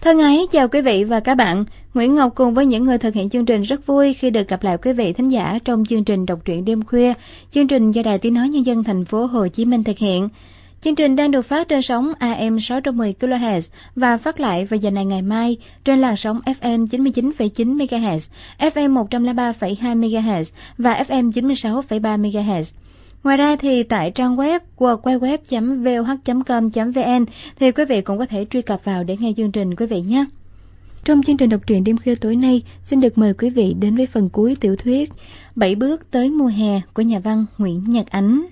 Thân ái chào quý vị và các bạn. Nguyễn Ngọc cùng với những người thực hiện chương trình rất vui khi được gặp lại quý vị thính giả trong chương trình đọc truyện đêm khuya, chương trình do Đài Tiếng nói nhân dân thành phố Hồ Chí Minh thực hiện. Chương trình đang được phát trên sóng AM 610 kHz và phát lại vào giờ này ngày mai trên làn sóng FM 99,9 MHz, FM 103,2 MHz và FM 96,3 MHz. Ngoài ra thì tại trang web www.voh.com.vn thì quý vị cũng có thể truy cập vào để nghe chương trình quý vị nhé. Trong chương trình đọc truyện đêm khuya tối nay, xin được mời quý vị đến với phần cuối tiểu thuyết Bảy bước tới mùa hè của nhà văn Nguyễn Nhật Ánh.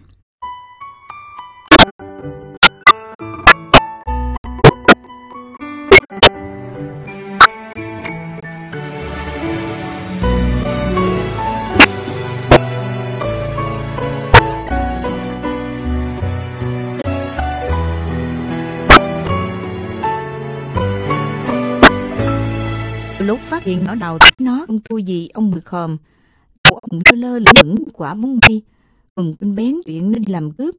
Lúc hiện ở đầu nó không thua gì ông mười khòm Cậu ông lơ lơ lửng quả bóng bay. Mừng quên bén chuyện nên làm cướp.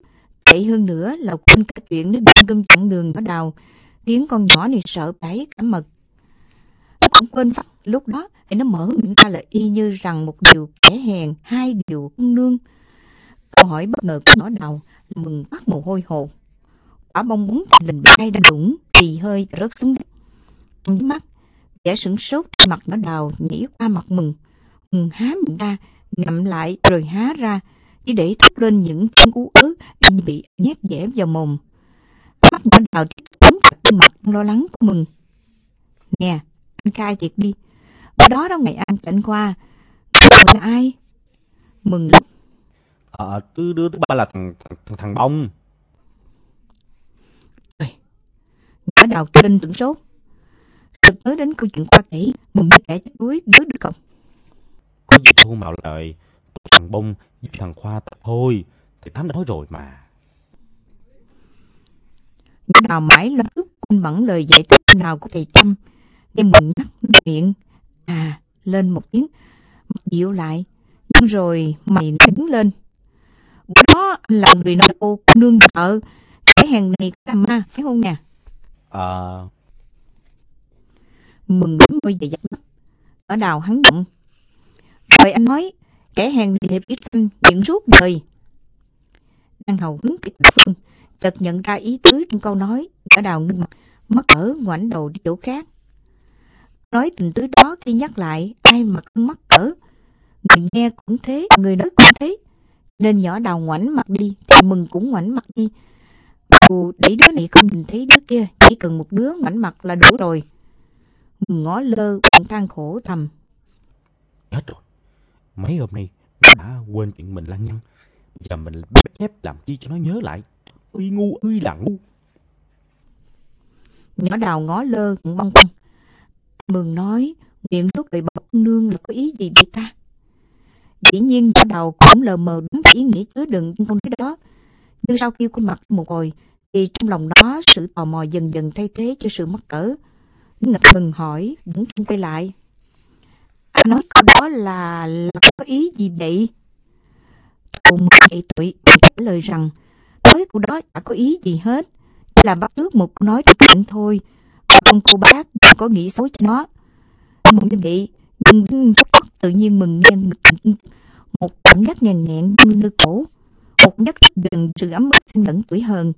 Tệ hơn nữa là quên cả chuyện nó đem cơm chặn đường ở đầu Khiến con nhỏ này sợ bãi cả mật. Nó cũng quên phát lúc đó Thì nó mở miệng ra là y như rằng một điều kẻ hèn, Hai điều con nương. Câu hỏi bất ngờ của nó đầu Mừng bắt mồ hôi hột Quả bông bóng lình bay đang đủng, Thì hơi rớt xuống đất. Trong mắt vẻ sửng sốt mặt nó đào nhảy qua mặt mừng mừng há miệng ra ngậm lại rồi há ra chỉ để thốt lên những tiếng ú ớ như bị nhét dẻ vào mồm. Mắt nó đào tóm chặt trên mặt lo lắng của mừng nè anh khai thiệt đi. Bữa đó đó ngày ăn cảnh qua là ai? Mừng lắm. Ờ, thứ đứa thứ ba là thằng, thằng, thằng Bông. nhỏ đào trên tưởng sốt Sực nhớ đến câu chuyện qua kể Mừng như kẻ chết đuối nhớ được không Có gì thu mạo lời. Thằng Bông với thằng Khoa thôi. Thì Tám đã nói rồi mà. Nhỏ đào mãi lập tức quên bẵng lời giải thích nào của thầy Tâm Nghe mừng nhắc miệng À lên một tiếng Mặt dịu lại Nhưng rồi mày đứng lên Bữa đó anh là người nói cô nương vợ Cái hàng này có làm ma phải không nè Ờ, Mừng đến ngôi về giặt mắt Ở đào hắn động. Rồi anh nói, Kẻ hèn này hiệp ít xanh Nghiện suốt đời. Đang hầu hứng kịch phương Chợt nhận ra ý tứ trong câu nói Ở đào ngưng mặt Mất cỡ ngoảnh đầu đi chỗ khác. Nói tình tứ đó khi nhắc lại, Ai mà không mắc cỡ. Người nghe cũng thế, Người nói cũng thế. Nên nhỏ đào ngoảnh mặt đi, Thì mừng cũng ngoảnh mặt đi. Dù để đứa này không nhìn thấy đứa kia, Chỉ cần một đứa ngoảnh mặt là đủ rồi ngó lơ than khổ thầm hết rồi. Mấy hôm nay nó đã quên chuyện mình lăng nhăng. Giờ mình bắt chép làm chi cho nó nhớ lại. Uy ngu ơi là ngu. Nhỏ đào ngó lơ cũng băng khoăn Mừng nói Nguyện rút lời bọc nương là có ý gì vậy ta Dĩ nhiên nhỏ đào cũng lờ mờ đúng ý nghĩa chứa đựng trong câu nói đó Nhưng sau khi khuôn mặt một hồi Thì trong lòng đó sự tò mò dần dần thay thế cho sự mắc cỡ Ngập ngừng hỏi Vẫn không quay lại. Anh nói câu đó là, là có ý gì vậy? Cậu một dậy tuổi trả lời rằng Nói câu đó chả có ý gì hết Chỉ là bắt trước một câu nói trò chuyện thôi. Ông cô bác đừng có nghĩ xấu cho nó. Mừng như vậy Nhưng tự nhiên mừng nghe ngực Một cảm giác nhàn nhẹn như nơi cổ Một nhắc gần sự ấm ức xin lẫn tuổi hờn.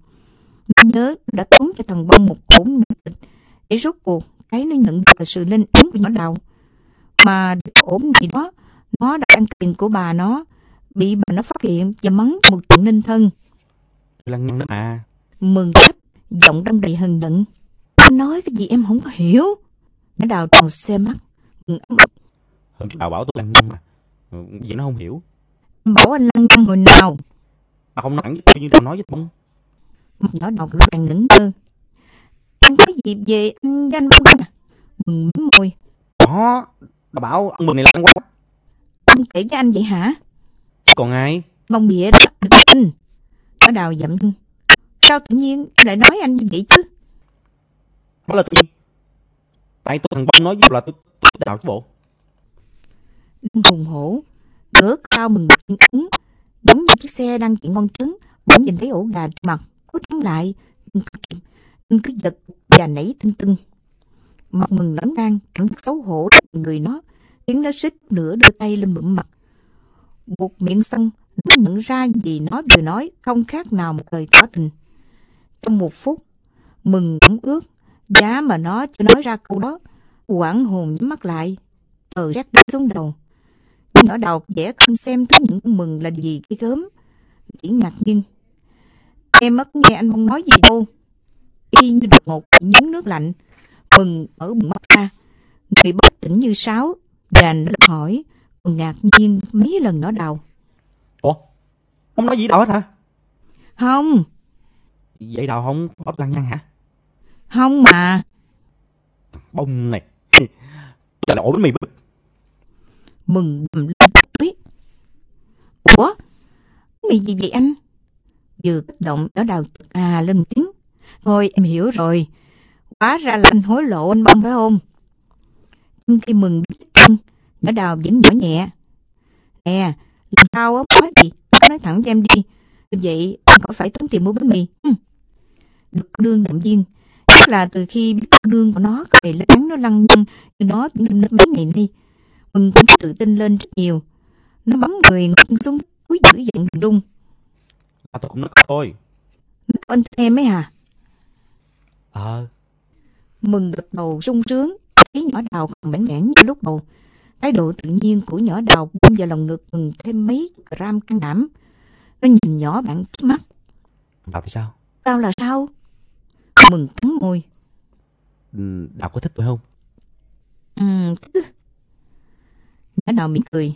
Nhớ đã tốn cho thằng bông một khổ nữ để rốt cuộc cái nó nhận được là sự lên án của nhỏ đào Mà ổn gì đó Nó đã ăn tiền của bà nó Bị bà nó phát hiện và mắng một trận ninh thân Lăng nhăng mà. Mừng gấp Giọng đâm đầy hờn giận Anh nói cái gì em không có hiểu Nó đào tròn xe mắt Đào bảo tôi lăng nhăng mà. Vậy nó không hiểu. Bảo anh lăng nhăng hồi nào Mà không nói thẳng với tôi như tôi nói với. Mặt nhỏ đầu lúc càng ngẩn ngơ Anh nói gì về anh với anh? Văn Văn à Mừng mím môi. Đó. Đào bảo ông Mừng này lăng quá. Anh kể với anh vậy hả? Còn ai? Mong bịa đó là anh Nó đào dậm chân Sao tự nhiên lại nói anh như vậy chứ? Đó là tôi. Tại tôi thằng Bông nói với là tôi, tôi đào chứ bộ. Đang hùng hổ. Nửa cao mừng chân ấn Giống như chiếc xe đang chạy ngon trứng Bỗng nhìn thấy ổ gà mặt. Cố thắng lại cứ, cứ giật và nảy tưng tưng Mặt mừng lẫn đang cảm giác xấu hổ người nó, khiến nó xích nửa đưa tay lên bụm mặt. Buộc miệng xong, nó nhận ra gì nó vừa nói không khác nào một lời tỏ tình. Trong một phút, mừng cũng ướt, giá mà nó chưa nói ra câu đó, quảng hồn nhắm mắt lại, tờ rác đi xuống đầu. Nhưng ở đầu dễ không xem thấy những mừng là gì cái gớm, chỉ ngạc nhiên. Em mất nghe anh không nói gì đâu. Y như đột ngột nhúng nước lạnh, mừng mở bụng mắt ra, người bất tỉnh như sáo, và nó hỏi, còn ngạc nhiên mấy lần nhỏ đầu. Ủa? Không nói gì đâu hết hả? Không, Vậy đầu không có lăng nhăng hả? không mà. Bông này. Là ổ bánh mì bứt. Mừng đầm lên tới. Ủa? Mì gì vậy anh? Vừa kích động nhỏ đầu à lên một tiếng. Thôi em hiểu rồi. Hóa ra là anh hối lộ anh bông phải không? Trong khi mừng chân, nhỏ đào vẫn nhỏ nhẹ. Nè, lần sau á nói gì, nói thẳng cho em đi. Như vậy, anh khỏi phải tốn tiền mua bánh mì. Hừm. Được cô nương động viên. Chắc là từ khi biết cô nương của nó có thể láng nó lăng nhăng như nó cũng mấy ngày nay. Mừng cũng tự tin lên rất nhiều. Nó bấm người ngồi xuống cúi dữ dặn rung. À, tôi cũng nói thôi. Anh em ấy hả? Ờ, Mừng gật đầu sung sướng, thấy nhỏ đào còn bản ngãn như lúc đầu. Thái độ tự nhiên của nhỏ đào bơm vào lòng ngực mừng thêm mấy gram can đảm. Nó nhìn nhỏ bạn trước mắt. Đào thì sao? Tao là sao? Mừng cắn môi. Ừ, Đào có thích phải không? Ừ, thích. Nhỏ đào mỉm cười.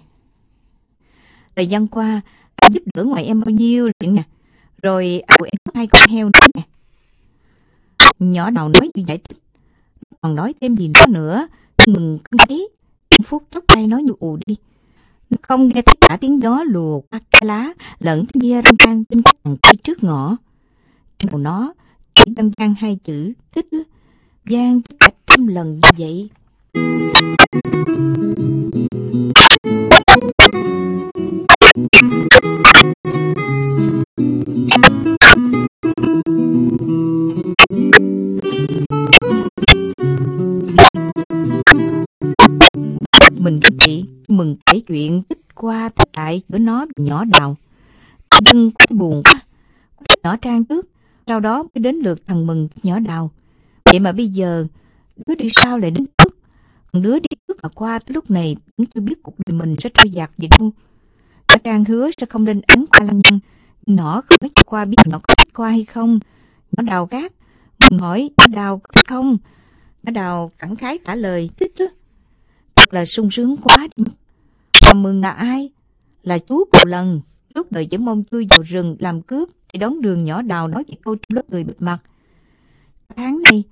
Thời gian qua, anh giúp đỡ ngoài em bao nhiêu chuyện nè. Rồi à, em có hai con heo nữa nè. Nhỏ nào nói giải thích. Còn nói thêm gì nữa nữa. Mừng không thấy. Phút chốc tay nói như ù đi. Không nghe thấy cả tiếng gió lùa qua cái lá, lẫn tiếng bia răng răng trên các hàng cây trước ngõ. Trên đầu nó chỉ văng văng hai chữ, thích gian cả trăm lần như vậy. Mình chị mừng kể chuyện tích qua tích lại của nó nhỏ đào dân cũng buồn quá. Nhỏ trang trước, sau đó mới đến lượt thằng mừng nhỏ đào. Vậy mà bây giờ, đứa đi sau lại đến trước. Còn đứa đi trước mà qua tới lúc này cũng chưa biết cuộc đời mình sẽ trôi dạt gì đâu. Nhỏ trang hứa sẽ không lên án qua lăng nhăng nhỏ không biết qua biết nhỏ có thích qua hay không. Nhỏ đào gác, mừng hỏi, nhỏ đào có thích không? Nhỏ đào cẳng khái trả lời, thích chứ thật là sung sướng quá. Mà mừng là ai? Là chú cụ lần. Lúc đời chỉ mong chui vào rừng làm cướp để đón đường nhỏ đào nói với câu trong lớp người bịt mặt. Tháng này,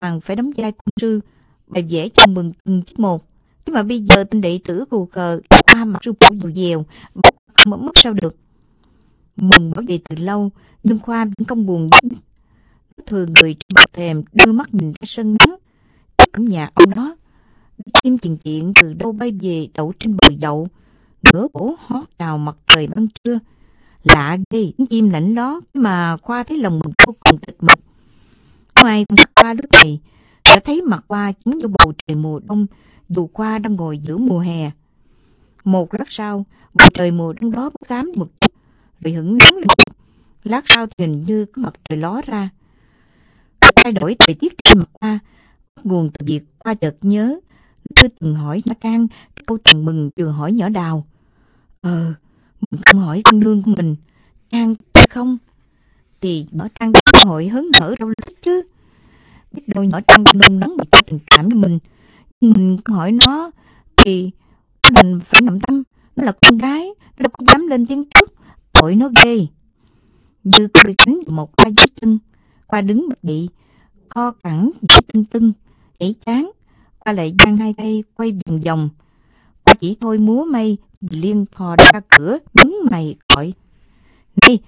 Hoàng phải đóng vai cung sư, bài vẽ cho mừng từng chút một. Nhưng mà bây giờ tên đệ tử cù cờ qua mặt sư phụ dù dèo, bốc không mất sao được. Mừng bảo vệ từ lâu, nhưng Khoa vẫn không buồn giúp. Thường người trên bậc thềm đưa mắt nhìn ra sân nắng. cũng nhà ông đó chim chuyện chuyện từ đâu bay về đậu trên bờ dậu. Nửa cổ hót chào mặt trời ban trưa. Lạ ghê chim lạnh ló mà khoa thấy lòng mình vô cùng tịch mịch. Ngoài con khoa lúc này. Đã thấy mặt khoa chính vô bầu trời mùa đông, dù khoa đang ngồi giữa mùa hè. Một lát sau, bầu trời mùa đông đó bốc xám một chút rồi hứng nắng lên. Lát sau thì hình như có mặt trời ló ra. Thay đổi thời tiết trên mặt khoa nguồn từ việc khoa chợt nhớ chưa từng hỏi nó can câu thằng Mừng vừa hỏi nhỏ Đào. Ờ, mình không hỏi con nương của mình. Can không? Thì nhỏ Trang có hội hớn hở đâu thích chứ. Biết đâu nhỏ Trang nôn nóng một tình cảm với mình. Nhưng mình không hỏi nó thì mình phải ngậm tâm. Nó là con gái, nó đâu có dám lên tiếng trước. Tội nó ghê. Như có bị cánh một tay dưới chân. Qua đứng bật dậy, co cẳng, dưới tưng tưng, chảy chán qua lại giang hai tay quay vòng vòng. Qua chỉ thôi múa mây, liên thò ra cửa, nhướng mày gọi. Này,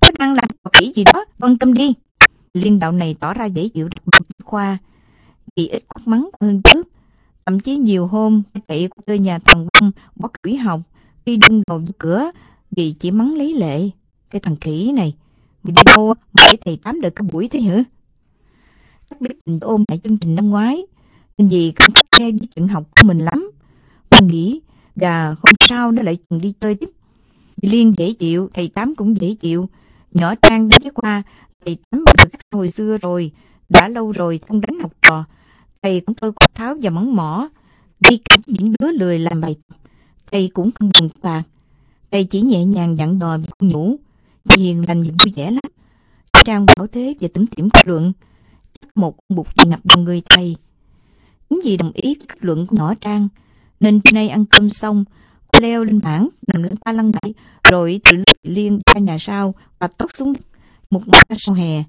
cháu đang làm trò kỹ gì đó, quan tâm đi. Liên đạo này tỏ ra dễ chịu đặc biệt với Khoa. Vì ít quát mắng hơn trước. Thậm chí nhiều hôm, chị của tôi nhà thằng Bông, bắt quỷ học, đi đung đầu vô cửa, vì chỉ mắng lấy lệ. Cái thằng khỉ này, mày đi đâu mà để thầy tám được cả buổi thế hả? Chắc biết tình ôm lại chương trình năm ngoái, nên gì không thích nghe với chuyện học của mình lắm. Con nghĩ và hôm sau nó lại chừng đi chơi tiếp. Dì Liên dễ chịu, thầy Tám cũng dễ chịu. Nhỏ Trang đến với qua, thầy Tám bây giờ hồi xưa rồi. Đã lâu rồi không đánh học trò. Thầy cũng tôi quát tháo và mắng mỏ. Đi cạnh những đứa lười làm bài tập. Thầy cũng không buồn phạt. Thầy chỉ nhẹ nhàng dặn dò và nhủ. Hiền lành và vui vẻ lắm. Trang bảo thế và tủm tỉm kết luận. Chắc một con bụt gì ngập vào người thầy. Những gì đồng ý kết luận của nhỏ Trang. Nên hôm nay ăn cơm xong, cô leo lên bảng, nằm lên ta lăn bậy, rồi từ lúc liên ra nhà sau và tóc xuống một mặt sau hè.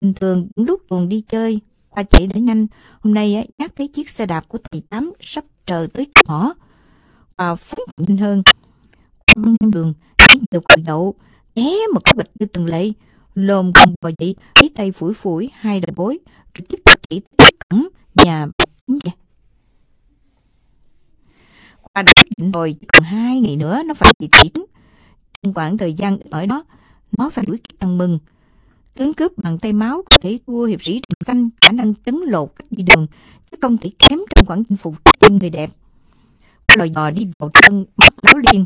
Bình thường những lúc tuần đi chơi, qua chạy đã nhanh. Hôm nay á, nhắc thấy chiếc xe đạp của thầy Tám sắp chờ tới ngõ. Và phóng nhanh hơn. Băng lên đường, thấy nhiều cội đậu, té một cái bịch như từng lệ. Lồm cùng bò dậy, lấy tay phủi phủi hai đầu gối, rồi tiếp tục chạy tới cổng nhà qua đã định rồi, còn hai ngày nữa nó phải bị tiễn. Trong khoảng thời gian ở đó, nó phải đuổi kịp thằng Mừng. Tướng cướp bằng tay máu có thể thua hiệp sĩ Trần Xanh khả năng trấn lột cách đi đường, chứ không thể kém trong khoảng chinh phục tim người đẹp. Qua lò dò đi vào chân, mắt láo liền.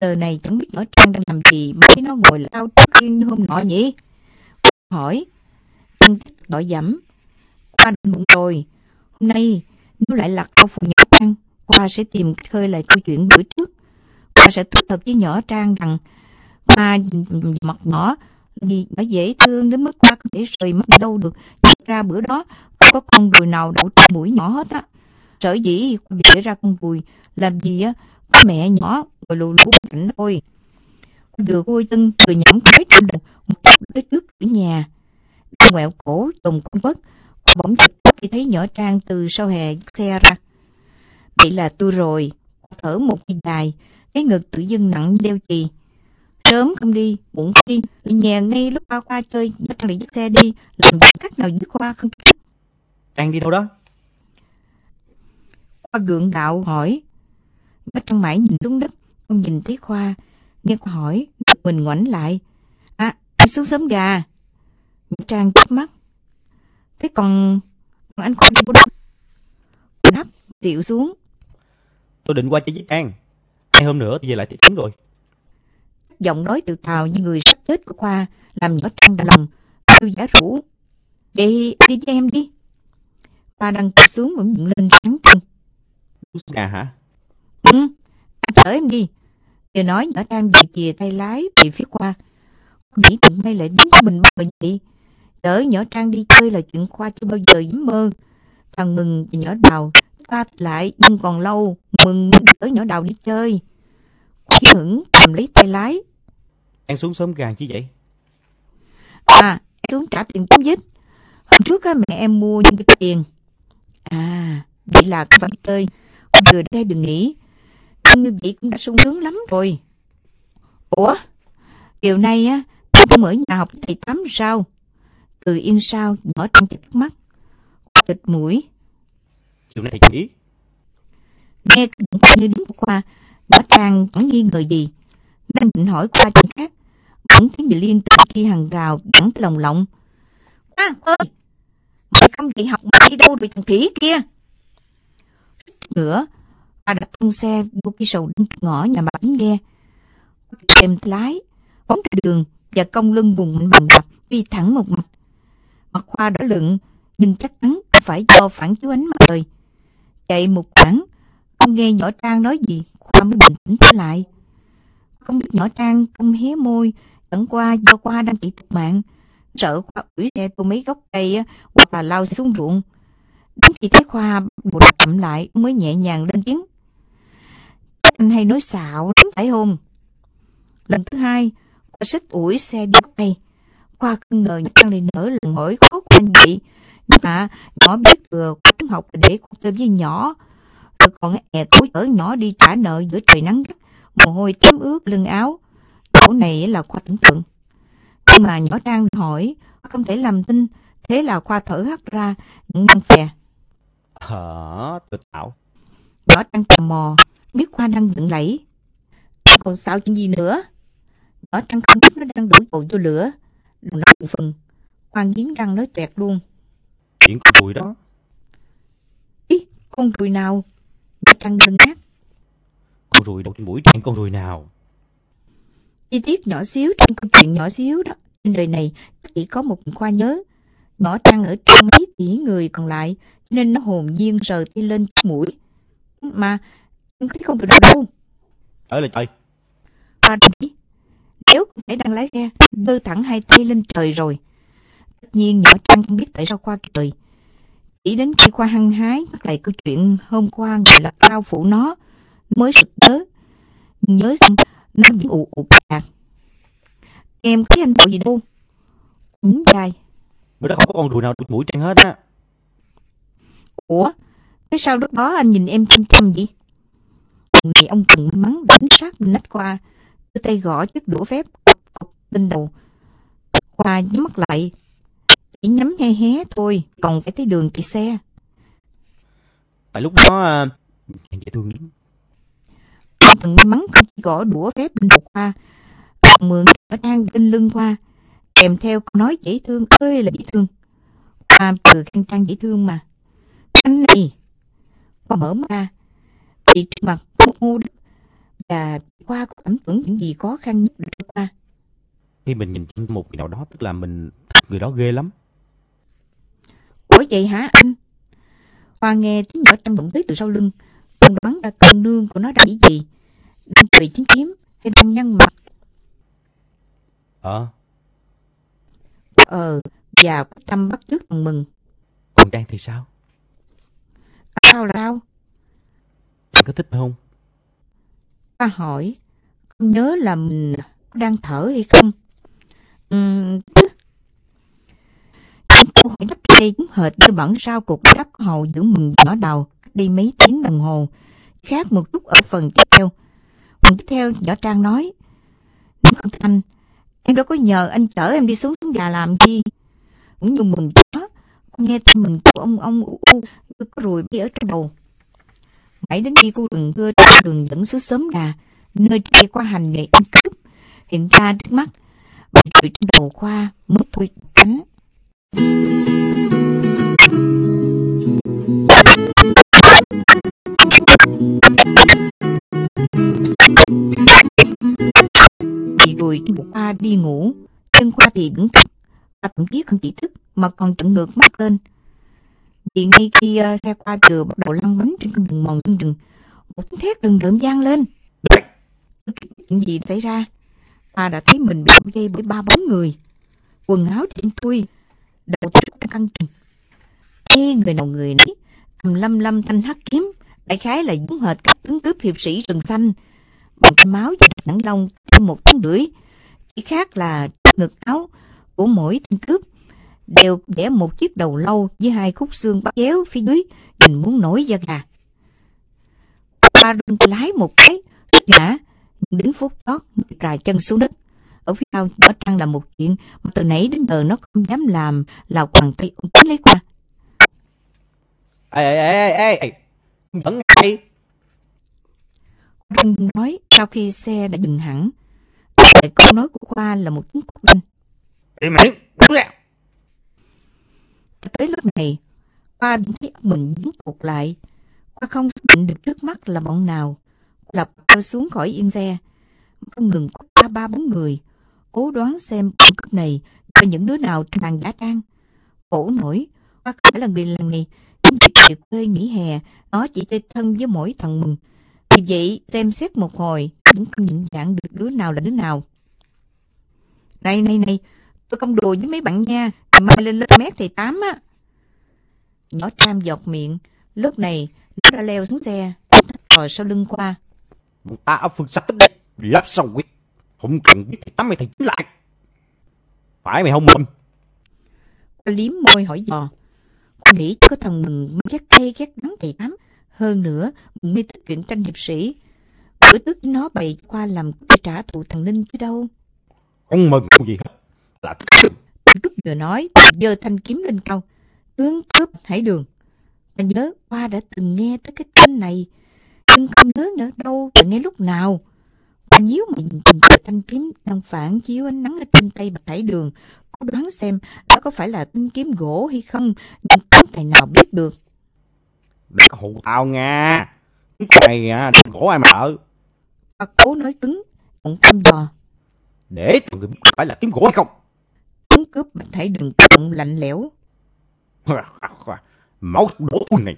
Giờ này chẳng biết ở Trang đang làm gì mà thấy nó ngồi lao trước yên như hôm nọ nhỉ? Hỏi, Trang đỏ dẫm. Qua bụng rồi, hôm nay nếu lại lạc câu phụ nhỏ Trang, qua sẽ tìm cách khơi lại câu chuyện bữa trước. Qua sẽ thú thật với nhỏ Trang rằng qua mặt nhỏ vì nó dễ thương đến mức qua có thể rời mắt đâu được. Chắc ra bữa đó không có con ruồi nào đậu trên mũi nhỏ hết á. Sở dĩ qua bị ra con ruồi làm gì á, có mẹ nhỏ rồi lù lù cảnh thôi. Vừa vui chân vừa nhẩm khói trong đầu một chút tới trước cửa nhà. Đang quẹo cổ tùng con vất, bỗng giật khi thấy nhỏ Trang từ sau hè xe ra. Vậy là tôi rồi, thở một cái dài, cái ngực tự dưng nặng đeo chì. Sớm không đi, muộn đi, nhà ngay lúc qua qua chơi, nó Trang lại dắt xe đi, làm cách nào dưới qua không Trang đi đâu đó? Khoa gượng gạo hỏi. Nó Trang mãi nhìn xuống đất, không nhìn thấy Khoa. Nghe Khoa hỏi, mình ngoảnh lại. À, em xuống sớm gà. Nhỏ Trang chớp mắt. Thế còn, còn anh Khoa đi đâu? Đắp, tiệu xuống. Tôi định qua chơi với Trang. Hai hôm nữa tôi về lại thị trấn rồi. giọng nói tự hào như người sắp chết của Khoa làm nhỏ Trang đau lòng. Tôi giả rủ. Đi, đi với em đi. Khoa đang cúi xuống vẫn dựng lên sáng chân. À hả? Ừ, anh chở em đi. Vừa nói nhỏ Trang về chìa tay lái về phía Khoa. Nghĩ tụi bay lại đứng cho mình bao bệnh vậy. Chở nhỏ Trang đi chơi là chuyện Khoa chưa bao giờ dám mơ. Thằng Mừng và nhỏ Đào Khoa lại nhưng còn lâu. Mừng chở nhỏ Đào đi chơi. Khoa hững cầm lấy tay lái. Trang xuống sớm gà chứ vậy? À, xuống trả tiền chấm dứt. Hôm trước á, mẹ em mua những cái tiền. À, vậy là con phải chơi. Con vừa đây đừng nghĩ. Con như vậy cũng đã sung sướng lắm rồi. Ủa? Chiều nay á, con cũng ở nhà học thầy Tám sao? Từ yên sao, nhỏ trong chật mắt. Tịch mũi. Chiều nay thầy chỉ. Nghe cái giọng như đứng qua, nhỏ Trang chẳng nghi ngờ gì. Đang định hỏi qua chuyện khác. Bỗng tiếng gì liên từ khi hàng rào dẫn tới lòng lộng. À, ơi! Mày không đi học mà đi đâu rồi thằng khỉ kia? Nữa, bà đã tung xe vô cái sầu đứng ngõ nhà bà bánh ghe. Kèm lái, phóng ra đường và cong lưng vùng mạnh bằng đạp đi thẳng một mạch. Mặt khoa đỏ lựng, nhưng chắc chắn không phải do phản chiếu ánh mặt trời. Chạy một quãng, không nghe nhỏ Trang nói gì, khoa mới bình tĩnh trở lại. Không biết nhỏ Trang không hé môi, chẳng qua do khoa đang bị thực mạng. Sợ khoa ủi xe từ mấy gốc cây hoặc là lao xuống ruộng. Đến khi thấy khoa bộ đạp chậm lại mới nhẹ nhàng lên tiếng. Chắc anh hay nói xạo lắm phải không? Lần thứ hai, khoa xích ủi xe đi gốc cây. Khoa không ngờ nhỏ Trang lại nở lần hỏi khó như vậy. Nhưng mà nhỏ biết vừa qua trung học để con chơi với nhỏ. Rồi còn e cố chở nhỏ đi trả nợ giữa trời nắng gắt, mồ hôi thấm ướt lưng áo. Chỗ này là khoa tưởng tượng. Nhưng mà nhỏ Trang hỏi, không thể làm tin, thế là khoa thở hắt ra, năng phè. Hả? Tự tạo. Nhỏ Trang tò mò, biết khoa đang dựng lẫy. Còn sao chuyện gì nữa? Nhỏ Trang không biết nó đang đổ dầu vô lửa. Nói một phần. Khoa nghiến răng nói tuyệt luôn. Chuyện con bùi đó. con ruồi nào? Võ Trang ngân ngác. Con ruồi đâu trên mũi trang con ruồi nào? Chi tiết nhỏ xíu trong câu chuyện nhỏ xíu đó. Trên đời này chỉ có một khoa nhớ. Võ Trang ở trong mấy tỷ người còn lại nên nó hồn nhiên sờ tay lên mũi. Mà em thấy không được đâu. Ở là trời. Ba đồng chí, phải đang lái xe, đưa thẳng hai tay lên trời rồi. Tất nhiên nhỏ Trang không biết tại sao Khoa cười. Chỉ đến khi Khoa hăng hái nhắc lại câu chuyện hôm qua người là cao phụ nó, mới sực nhớ. Nhớ xong, nó vẫn ụ ụ bạc. Em thấy anh tội gì đâu. Cũng dài. Bữa đó không có con ruồi nào đuổi mũi trang hết á. Ủa, thế sao lúc đó anh nhìn em chăm chăm vậy? Này ông cần may mắn đánh sát bên nách qua, đưa tay gõ chiếc đũa phép lên đầu. Qua nhắm mắt lại, chỉ nhắm hé hé thôi, còn phải tới đường chạy xe. Tại lúc đó à, Trang dễ thương lắm. Ông cần may mắn không chỉ gõ đũa phép bên đầu qua, còn mượn ở đang bên lưng qua, kèm theo câu nói dễ thương ơi là dễ thương. Qua từ khen trang dễ thương mà. Anh này, qua mở mắt ra, thì trước mặt một ngu đất và qua có cảm tưởng những gì khó khăn nhất được qua. Khi mình nhìn trên một người nào đó tức là mình thích người đó ghê lắm. Ủa vậy hả anh? Hoa nghe tiếng nhỏ trong bụng tới từ sau lưng, còn đoán ra con nương của nó đang nghĩ gì. Đang cười chiến kiếm hay đang nhăn mặt. Ờ, Ờ, và tâm bắt trước bằng mừng. còn Trang thì sao? Sao là sao? Trang có thích không? Hoa hỏi, con nhớ là mình có đang thở hay không? Ừm. Những câu hỏi đáp đây cũng hệt như bản sao cuộc đáp hầu giữa mừng nhỏ đầu đi mấy tiếng đồng hồ. Khác một chút ở phần tiếp theo. Phần tiếp theo, nhỏ Trang nói, Nếu con Thanh, em đâu có nhờ anh chở em đi xuống xuống làm chi. Cũng như mừng đó, con nghe tin mừng của ông ông u u có rùi bị ở trong đầu. Mãi đến khi cô đường đưa đường dẫn xuống sớm gà nơi chạy qua hành nghề ăn cướp, hiện ra trước mắt, và rồi trên đầu khoa mới thôi cánh. Thì rồi trên một khoa đi ngủ, chân khoa thì đứng thức, và thậm chí không chỉ thức mà còn trận ngược mắt lên. Vì ngay khi uh, xe qua vừa bắt đầu lăn bánh trên con đường mòn xương rừng, một tiếng thét rừng rợn vang lên. Chuyện gì xảy ra? Ta đã thấy mình bị dây bởi ba bốn người. Quần áo thì thui, đầu thì căng trừng. Ê, người nào người nấy, cầm lâm lâm thanh hắc kiếm, đại khái là giống hệt các tướng cướp hiệp sĩ rừng xanh. Bằng cái máu và nắng lông thêm một tiếng rưỡi. Chỉ khác là ngực áo của mỗi tên cướp đều vẽ một chiếc đầu lâu với hai khúc xương bắt chéo phía dưới, nhìn muốn nổi da gà. Qua rung lái một cái, ngã, đến phút chót, rài chân xuống đất. Ở phía sau, nhỏ trăng là một chuyện mà từ nãy đến giờ nó không dám làm, là quàng tay ôm kính lấy qua. Ê, ê, ê, ê, ê. Vẫn ngay. Rung nói sau khi xe đã dừng hẳn. Lại câu nói của Khoa là một tiếng cú đanh. Ê ra. Tới lúc này, Khoa thấy mình dính cục lại. Khoa không xác định được trước mắt là bọn nào. Lập cao xuống khỏi yên xe. Không ngừng có ba ba bốn người. Cố đoán xem con cướp này do những đứa nào trên bàn giả trang. Khổ nổi, qua không phải là người làng này. Nhưng dịp về quê nghỉ hè, nó chỉ chơi thân với mỗi thằng mừng. Vì vậy, xem xét một hồi, cũng không nhận dạng được đứa nào là đứa nào. Này, này, này, tôi không đùa với mấy bạn nha, ngày mai lên lớp mét thầy tám á. Nhỏ Tram giọt miệng, lúc này nó đã leo xuống xe, thò sau lưng qua. Bọn ta ở phương sách đây. Lắp xong quyết. Không cần biết thì tắm mày thầy chính lại. Phải mày không. Qua liếm môi hỏi dò. Qua nghĩ có thằng mừng mới ghét cay ghét đắng thầy tám. Hơn nữa, mừng mê thích chuyện tranh hiệp sĩ. Bữa trước nó bày qua làm để trả thù thằng Ninh chứ đâu. Không mừng không gì hết. Là cướp vừa nói, giơ thanh kiếm lên cao. Tướng cướp hải đường. Ta nhớ qua đã từng nghe tới cái tên này. Nhưng không nhớ nữa đâu, và nghe lúc nào. Qua nhíu mày nhìn chừng vào thanh kiếm đang phản chiếu ánh nắng ở trên tay bạch hải đường. Cô đoán xem đó có phải là thanh kiếm gỗ hay không, nhưng không tài nào biết được. Đừng có hù tao nha. Cái này à, cổ ai mà sợ. Khoa cố nói cứng, bỗng thăm dò. Để cho người biết phải là kiếm gỗ hay không. Tướng cướp bạch thải đường cộng lạnh lẽo. Máu đổ này.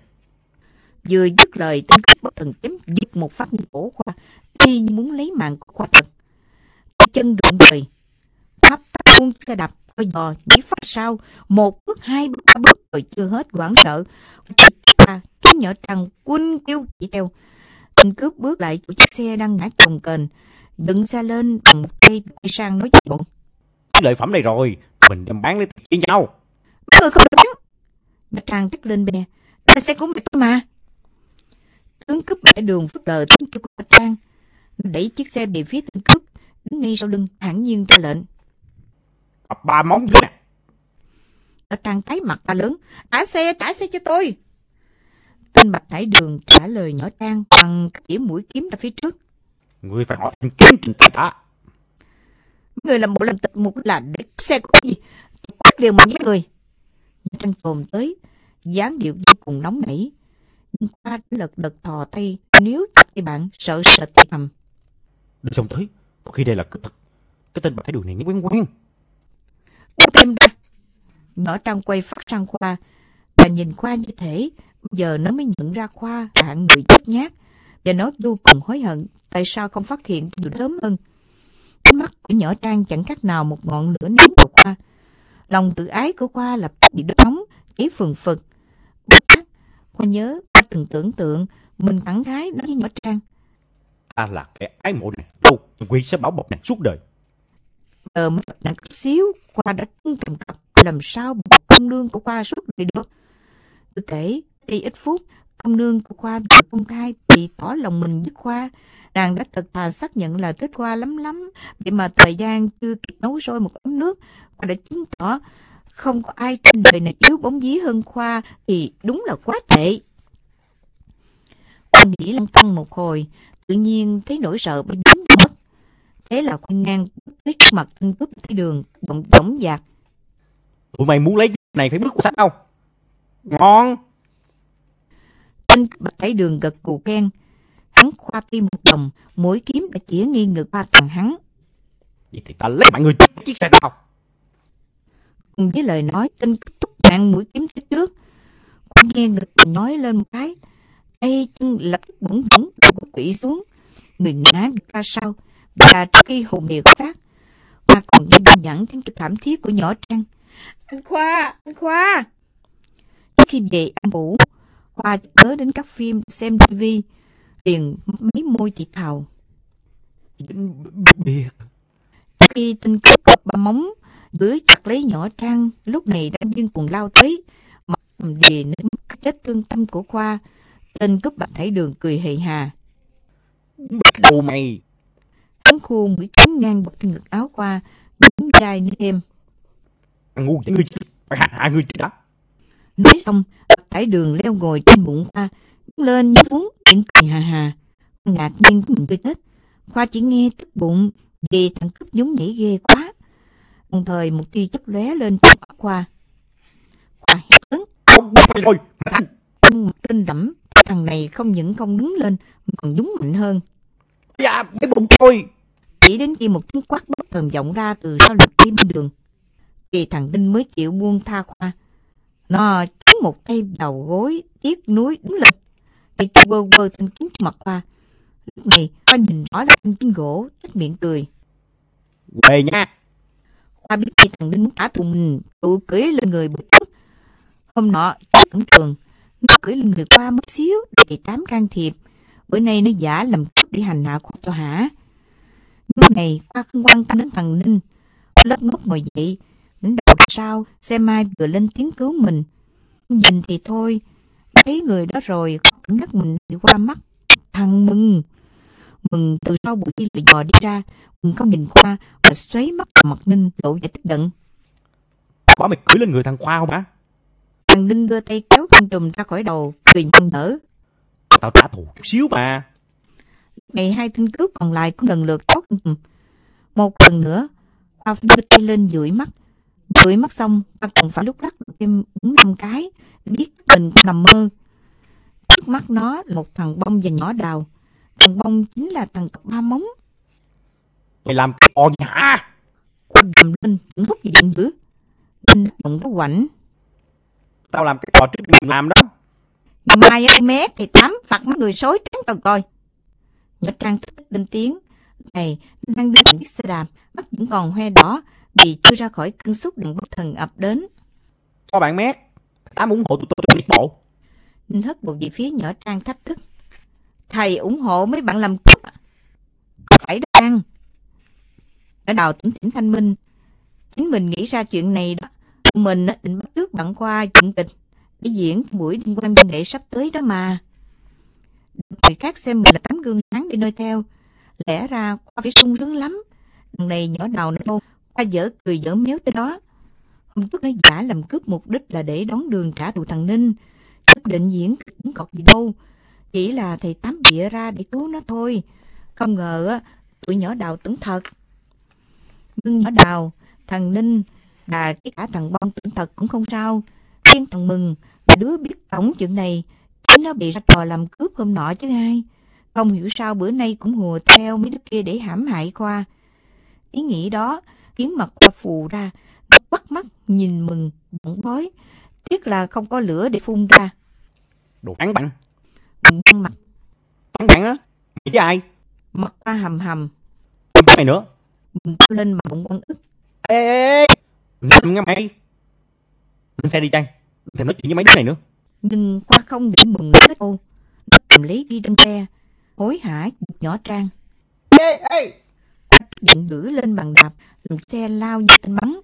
Vừa dứt lời tên cướp bất thần chém giật một phát cổ khoa, y như muốn lấy mạng của khoa thật. Tay chân rụng rời, thắp tắt luôn xe đạp, coi dò, chỉ phát sau, một bước, hai bước, ba bước rồi chưa hết quảng sợ. À, cái nhỏ trăng quân kêu chỉ theo. Tên cướp bước lại chỗ chiếc xe đang ngã chồng kềnh, dựng xe lên bằng một tay quay sang nói chuyện. Cái lợi phẩm này rồi, mình đem bán lấy tiền nhau. Người không được bán. Nhỏ trang cất lên bè, là xe của tôi mà. Tướng cướp bẻ đường phớt lờ tiếng kêu của Trang. Đẩy chiếc xe về phía tên cướp, đứng ngay sau lưng, hẳn nhiên ra lệnh. Cặp ba món dưới nè. Ở Trang tái mặt ta lớn, trả xe, trả xe cho tôi. Tên bạch thải đường trả lời nhỏ Trang bằng chỉ mũi kiếm ra phía trước. Người phải hỏi thanh kiếm trình ta đã. Người làm bộ làm tịch mục là để xe của gì? Quát liều mạng với người. Trang tồn tới, dáng điệu vô cùng nóng nảy. Qua lật đật thò tay, nếu chặt tay bạn, sợ sợ tay hầm. Đừng xông tới, có khi đây là cướp thật. Cái tên bạch thái đường này nghe quen quen. Đem thêm ra. Nhỏ Trang quay phát sang Khoa. Bà nhìn Khoa như thế, giờ nó mới nhận ra Khoa là hạng người chết nhát. Và nó vô cùng hối hận tại sao không phát hiện điều sớm hơn. Ánh mắt của nhỏ Trang chẳng khác nào một ngọn lửa nóng của Khoa. Lòng tự ái của Khoa lập tức bị đốt nóng, cháy phừng phực. Bất Khoa nhớ, từng tưởng tượng mình thẳng khái nói với nhỏ Trang. Ta là kẻ ái mộ này. Đâu, Quy sẽ bảo bọc nàng suốt đời. Giờ mới đặt chút xíu, Khoa đã trưng cầm cập làm sao bọc công nương của Khoa suốt đời được. Tôi kể, đi ít phút, công nương của Khoa bị công khai bị tỏ lòng mình với Khoa. Nàng đã thật thà xác nhận là thích Khoa lắm lắm. Vậy mà thời gian chưa kịp nấu sôi một ấm nước, Khoa đã chứng tỏ không có ai trên đời này yếu bóng dí hơn Khoa thì đúng là quá tệ. Nghĩ lăng tăng một hồi, tự nhiên thấy nỗi sợ bị biến mất. Thế là Khoa ngang bước tới trước mặt tên cướp thấy đường, giọng dõng dạc. Tụi mày muốn lấy cái này phải bước qua sao? Ngon. Tên bạch thấy đường gật cù khen. Hắn khoa tim một đồng, mũi kiếm đã chĩa nghi ngược ba thằng hắn. Vậy thì ta lấy mọi người trước chiếc xe tao. Cùng với lời nói, tên cướp thúc mạng mũi kiếm tới trước. Khoa nghe ngực nói lên một cái. Tay chân lập tức bỗng bỗng, đầu của quỷ xuống. Người ngã được ra sau, và trước khi hồn địa xác. Khoa còn nghe đơn nhẫn tiếng kêu thảm thiết của nhỏ Trang. Anh Khoa, anh Khoa. Trước khi về ăn ngủ, Khoa nhớ đến các phim xem TV, liền mấy môi thì thào. Biệt. Khi tên cướp cọp ba móng, giữ chặt lấy nhỏ Trang, lúc này đang dương cuồng lao tới, mặt đìa nước mắt chết thương tâm của Khoa. Tên cướp bạch thải đường cười hề hà. Đồ mày. Hắn khu mũi kiếm ngang trên ngực áo Khoa, nhún vai nói thêm. Ăn ngu vậy ngươi chết. Phải hạ hạ ngươi chết đã. Nói xong, bạch thải đường leo ngồi trên bụng Khoa, đứng lên nhớ xuống, miệng cười hà hà. Ngạc nhiên của mình cười chết. Khoa chỉ nghe tức bụng, vì thằng cướp nhún nhảy ghê quá. Đồng thời một tia chớp lóe lên trong mắt Khoa. Khoa hét lớn, Không, mày rồi. nhưng mặt trên đẫm, thằng này không những không đứng lên, mà còn nhúng mạnh hơn. Dạ, cái bụng tôi. Chỉ đến khi một tiếng quát bất thần vọng ra từ sau lực đi bên đường, thì thằng Đinh mới chịu buông tha Khoa. Nó chống một tay đầu gối, tiếc núi đứng lên. Thì kêu quơ quơ thanh kiếm trước mặt Khoa. Lúc này, Khoa nhìn rõ là thanh kiếm gỗ, thích miệng cười. Về nha. Khoa biết khi thằng Đinh muốn trả thù mình, tự cưỡi lên người tức. Hôm nọ, trong cổng trường, nó lên người qua một xíu để tám can thiệp. Bữa nay nó giả làm cướp để hành hạ Khoa cho hả. Lúc này, qua không quan tâm đến thằng Ninh. Lớp ngốc ngồi dậy, đến đầu sau, xe mai vừa lên tiếng cứu mình. Nhìn thì thôi, thấy người đó rồi, ngắt mình đi qua mắt. Thằng mừng, mừng từ sau buổi đi lựa dò đi ra, mừng không nhìn qua và xoáy mắt vào mặt Ninh lộ vẻ tức giận. Bảo mày cưỡi lên người thằng Khoa không hả? Thằng Ninh đưa tay kéo con trùm ra khỏi đầu, cười nhăn đỡ. Tao trả thù chút xíu mà. Ngày hai tên cướp còn lại cũng lần lượt thoát trùm. Một lần nữa, Khoa đưa tay lên dụi mắt. Dụi mắt xong, ta còn phải lúc lắc thêm bốn năm cái, biết mình nằm mơ. Trước mắt nó là một thằng bông và nhỏ đào. Thằng bông chính là thằng cặp ba móng. Mày làm cái con hả? Con gầm lên, cũng hút gì dữ. Linh bụng nó quảnh. Tao làm cái trò trước đừng làm đó. Ngày mai á mé thì tám phạt mấy người sói trắng tao coi. Nhỏ Trang thích lên tiếng. Này, đang đi bằng chiếc xe đạp, mắt vẫn còn hoe đỏ vì chưa ra khỏi cơn xúc động bất thần ập đến. Cho bạn mét. Tám ủng hộ tụi tôi đi bộ. Ninh hất bộ về phía nhỏ Trang thách thức. Thầy ủng hộ mấy bạn làm cướp à? Không phải đó Trang. Ở đào tỉnh tỉnh thanh minh. Chính mình nghĩ ra chuyện này đó. Mình định bắt trước bạn qua chuyện kịch để diễn buổi liên quan văn nghệ sắp tới đó mà. Người khác xem mình là tấm gương sáng để noi theo. Lẽ ra qua phải sung sướng lắm. Thằng này nhỏ đào nữa đâu. Qua dở cười dở méo tới đó. Hôm trước nó giả làm cướp mục đích là để đón đường trả thù thằng Ninh. Chắc định diễn cũng cọt gì đâu. Chỉ là thầy Tám bịa ra để cứu nó thôi. Không ngờ tụi nhỏ đào tưởng thật. Nhưng nhỏ đào, thằng Ninh, là cái cả thằng Bon tưởng thật cũng không sao. Riêng thằng Mừng, là đứa biết tổng chuyện này, chính nó bị ra trò làm cướp hôm nọ chứ ai. Không hiểu sao bữa nay cũng hùa theo mấy đứa kia để hãm hại Khoa. Ý nghĩ đó khiến mặt Khoa phù ra, nó bắt mắt nhìn Mừng bỗng bói. Tiếc là không có lửa để phun ra. Đồ ăn bạn. Mừng nhăn mặt, Ăn bạn á. Mày với ai? mặt Khoa hầm hầm. Mày nữa. Mừng lên mà bụng quăng ức. Ê, ê, ê. Ngâm nghe mày. Lên xe đi Trang. Đừng thèm nói chuyện với mấy đứa này nữa. Nhưng Khoa không để Mừng hết ô. Nó cầm lấy ghi trên xe, hối hả nhỏ Trang. Ê, ê. giận dữ lên bằng đạp, làm xe lao như tên bắn.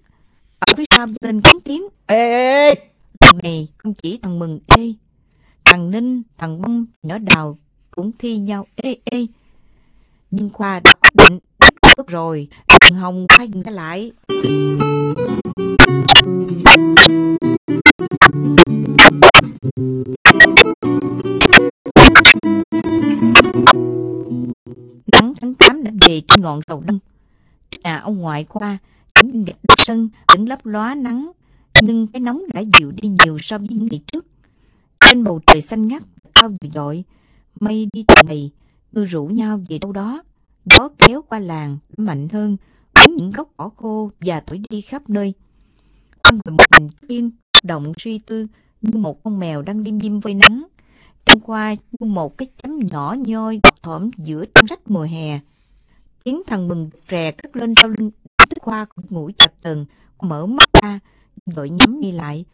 Ở phía sau tên cống tiếng, Ê, ê, ê. lần này không chỉ thằng Mừng ê, thằng Ninh, thằng Bông, nhỏ đào cũng thi nhau ê ê. Nhưng Khoa đã quyết định cướp rồi, thằng Hồng quay người ta lại. Nắng tháng 8 đã về trên ngọn đầu đông. Nhà ông ngoại qua những gạch đất sân vẫn lấp lóa nắng, nhưng cái nóng đã dịu đi nhiều so với những ngày trước. Trên bầu trời xanh ngắt, cao dịu dội, mây đi từng ngày, mưa rủ nhau về đâu đó. Gió kéo qua làng, mạnh hơn, cuốn những gốc cỏ khô và thổi đi khắp nơi. Con người một mình yên động suy tư như một con mèo đang đêm đêm vơi nắng. Trong qua như một cái chấm nhỏ nhoi đọt thỏm giữa trang sách mùa hè. Tiếng thằng mừng rè cất lên sau lưng, tức khoa ngủ chập tầng, mở mắt ra, đội nhắm đi lại.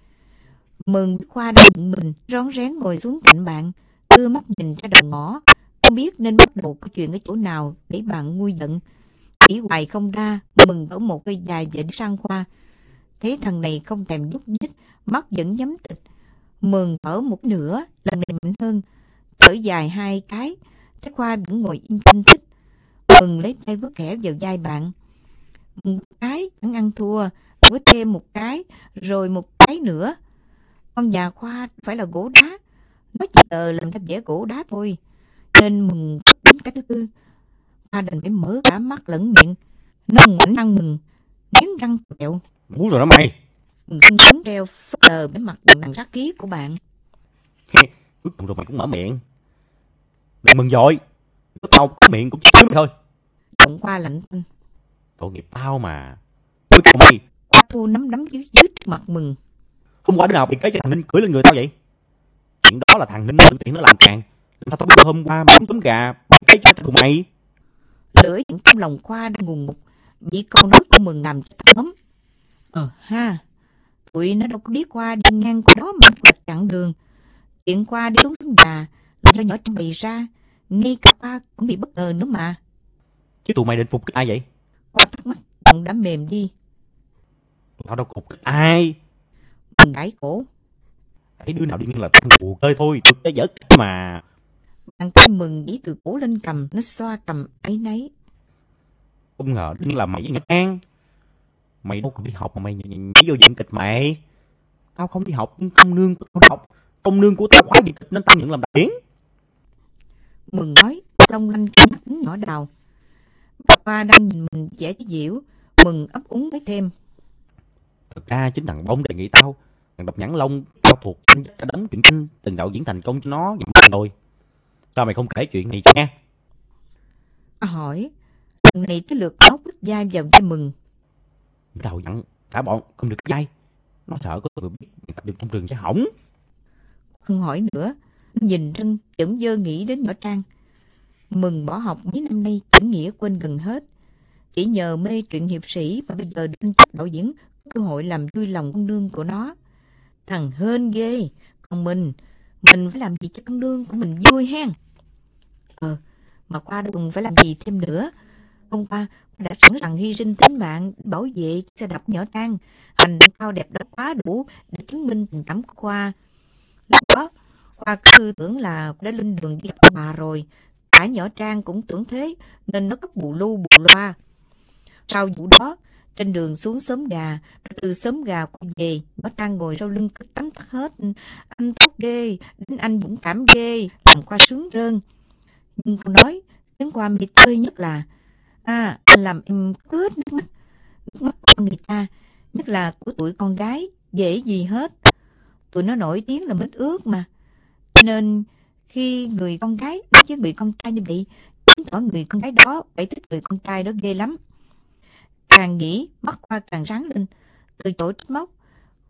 Mừng khoa đang mình, rón rén ngồi xuống cạnh bạn, đưa mắt nhìn ra đầu ngõ, không biết nên bắt đầu câu chuyện ở chỗ nào để bạn nguôi giận. Chỉ hoài không ra, mừng ở một cây dài dẫn sang khoa. Thấy thằng này không thèm nhúc nhích, mắt vẫn nhắm tịch. Mừng thở một nửa, lần này mạnh hơn. Thở dài hai cái, thấy khoa vẫn ngồi im tinh tích. Mừng lấy tay vứt khẽ vào vai bạn. Một cái, vẫn ăn thua, với thêm một cái, rồi một cái nữa. Con nhà khoa phải là gỗ đá, nó chỉ chờ làm ra vẻ gỗ đá thôi. Nên mừng đến cái thứ tư. Khoa đành phải mở cả mắt lẫn miệng. Nó ngoảnh ăn mừng, nghiến răng kẹo. Ngủ rồi đó mày. Mừng sưng sướng reo phớt lờ bên mặt bằng sát khí của bạn. Cuối cùng rồi mày cũng mở miệng. Đừng mừng dội. Lúc tao có miệng cũng chỉ mày thôi. Động qua lạnh tanh. Tội nghiệp tao mà. Cuối cùng mày, Khoa thu nắm đấm dưới dưới mặt mừng. hôm qua đứa nào bị cái cho thằng Ninh cưỡi lên người tao vậy? Chuyện đó là thằng Ninh tự tiện nó làm càng. Làm sao tao biết hôm qua bóng tấm gà cái cho thằng mày? Lửa những trong lòng Khoa đang ngùn ngụt. Bị câu nói của mừng làm cho thấm. Ờ ha. Tụi nó đâu có biết Khoa đi ngang qua đó mà quạch chặn đường. Chuyện Khoa đi xuống xuống gà là do nhỏ trong bì ra. Ngay cả Khoa cũng bị bất ngờ nữa mà. Chứ tụi mày định phục kích ai vậy? Khoa thắc mắc, giọng đã mềm đi. Tao đâu có phục kích ai. Mừng gãi cổ. Thấy đứa nào đi ngang là thằng đùa chơi thôi. Tụi cái dở mà. Bàn tay mừng chỉ từ cổ lên cầm, nó xoa cầm ấy nấy. Không ngờ đừng là mày với Nhật An. Mày đâu cần đi học mà mày nhảy nhảy vô diễn kịch mày. Tao không đi học nhưng công nương của tao học. Công nương của tao khóa kịch nên tao nhận làm đạo diễn. Mừng nói, long lanh cái mắt nhỏ đào. Bà Khoa đang nhìn mình vẻ chứ diễu. Mừng ấp úng nói thêm. Thực ra chính thằng Bông đề nghị tao. Thằng độc nhãn lông cao thuộc danh cả đống chuyện kinh từng đạo diễn thành công cho nó nhậm rồi. Sao mày không kể chuyện này cho nghe? Hỏi, lần này tới lượt ốc đứt dai vào dai mừng. Đầu dặn cả bọn không được dây Nó sợ có người biết tập được trong trường sẽ hỏng. Không hỏi nữa, nhìn thân chẩn dơ nghĩ đến nhỏ Trang. Mừng bỏ học mấy năm nay chẩn nghĩa quên gần hết. Chỉ nhờ mê truyện hiệp sĩ và bây giờ đinh chấp đạo diễn cơ hội làm vui lòng con nương của nó. Thằng hên ghê, còn mình, mình phải làm gì cho con nương của mình vui hen. Ờ, mà qua đường phải làm gì thêm nữa. Hôm qua đã sẵn sàng hy sinh tính mạng bảo vệ xe đạp nhỏ Trang. Hành động cao đẹp đó quá đủ để chứng minh tình cảm của Khoa. Lúc đó, Khoa cứ tưởng là đã lên đường đi gặp bà rồi. Cả nhỏ Trang cũng tưởng thế nên nó cất bù lu bù loa. Sau vụ đó, trên đường xuống xóm gà, rồi từ xóm gà quay về, nó Trang ngồi sau lưng cứ tắm tắt hết. Anh tốt ghê, đến anh dũng cảm ghê, làm qua sướng rơn. Nhưng cô nói, tiếng qua mệt tươi nhất là, à, làm em cướp nước mắt. Nước mắt của người ta, nhất là của tuổi con gái, dễ gì hết. Tụi nó nổi tiếng là mít ướt mà. Nên, khi người con gái đối với người con trai như vậy, chứng tỏ người con gái đó phải thích người con trai đó ghê lắm. Càng nghĩ, mắt Khoa càng sáng lên. Từ chỗ trách móc,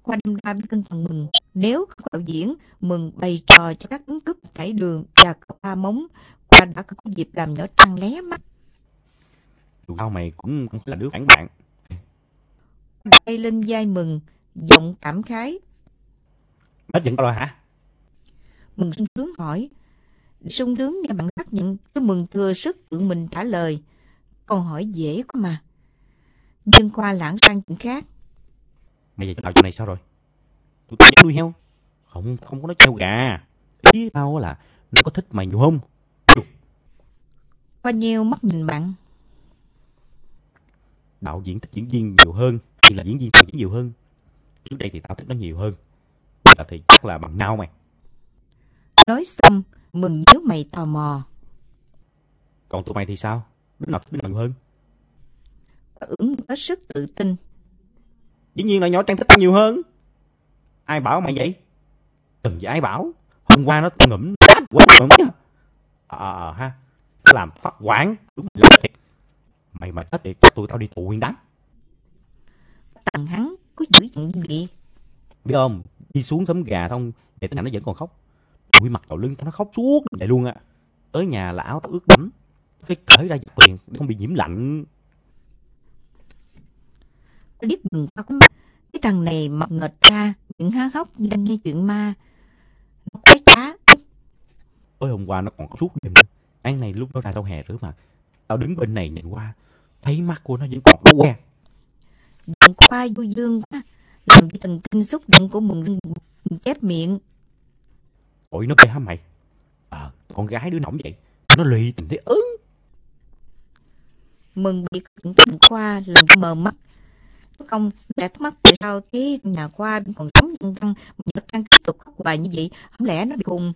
Khoa đâm ra với cân thằng Mừng. Nếu không đạo diễn, Mừng bày trò cho các ứng cướp cải đường và cậu ba móng, Khoa đã có dịp làm nhỏ trăng lé mắt. Dù sao mày cũng không phải là đứa phản bạn. Tay lên vai Mừng, giọng cảm khái. Hết giận tao rồi hả? Mừng sung sướng hỏi. Sung sướng nghe bạn xác nhận, cái Mừng thừa sức tự mình trả lời. Câu hỏi dễ quá mà. Nhưng Khoa lãng sang chuyện khác. Mày về chỗ nào chỗ này sao rồi? Tụi tao dám nuôi heo. Không, không có nói treo gà. Ý tao là nó có thích mày nhiều không? Khoa nheo mắt nhìn bạn. Đạo diễn thích diễn viên nhiều hơn hay là diễn viên tao diễn nhiều hơn? Trước đây thì tao thích nó nhiều hơn. Bây giờ thì chắc là bằng nhau mày. Nói xong, Mừng nhớ mày tò mò. Còn tụi mày thì sao? Đứa nào thích đứa nào hơn? Khoa ứng có sức tự tin. Dĩ nhiên là nhỏ Trang thích tao nhiều hơn. Ai bảo mày vậy? Từng với ai bảo? Hôm qua nó ngủm quá nha. Ờ ờ ha. Làm phát quản. Đúng là. Mày mà chết thì chắc tụi tao đi tù nguyên đám. Thằng hắn có dữ giận gì? Biết không? Đi xuống sấm gà xong để tới nó vẫn còn khóc. Ui mặt đầu lưng tao nó khóc suốt vậy luôn á. Tới nhà là áo tao ướt đẫm. Phải cởi ra giặt liền để không bị nhiễm lạnh. Tôi biết mừng tao mắt. Cái thằng này mập ngợt ra, miệng há hốc như đang nghe chuyện ma. Nó quái cá. Tối hôm qua nó còn khóc suốt đêm. luôn. Ăn này lúc nó ra sau hè rửa mặt. Tao đứng bên này nhìn qua. Thấy mắt của nó vẫn còn đau que. Giọng khoa vô dương quá. Làm cho thần kinh xúc động của mừng chép miệng. Ôi nó kêu hả mày? Ờ, con gái đứa nỏng vậy. Nó lì tình thế ớn. Mừng bị cận tình khoa làm mờ mắt. Không, lại thắc mắc tại sao thế nhà khoa còn sống nhân văn mà trang tiếp tục khóc hoài như vậy. Không lẽ nó bị khùng?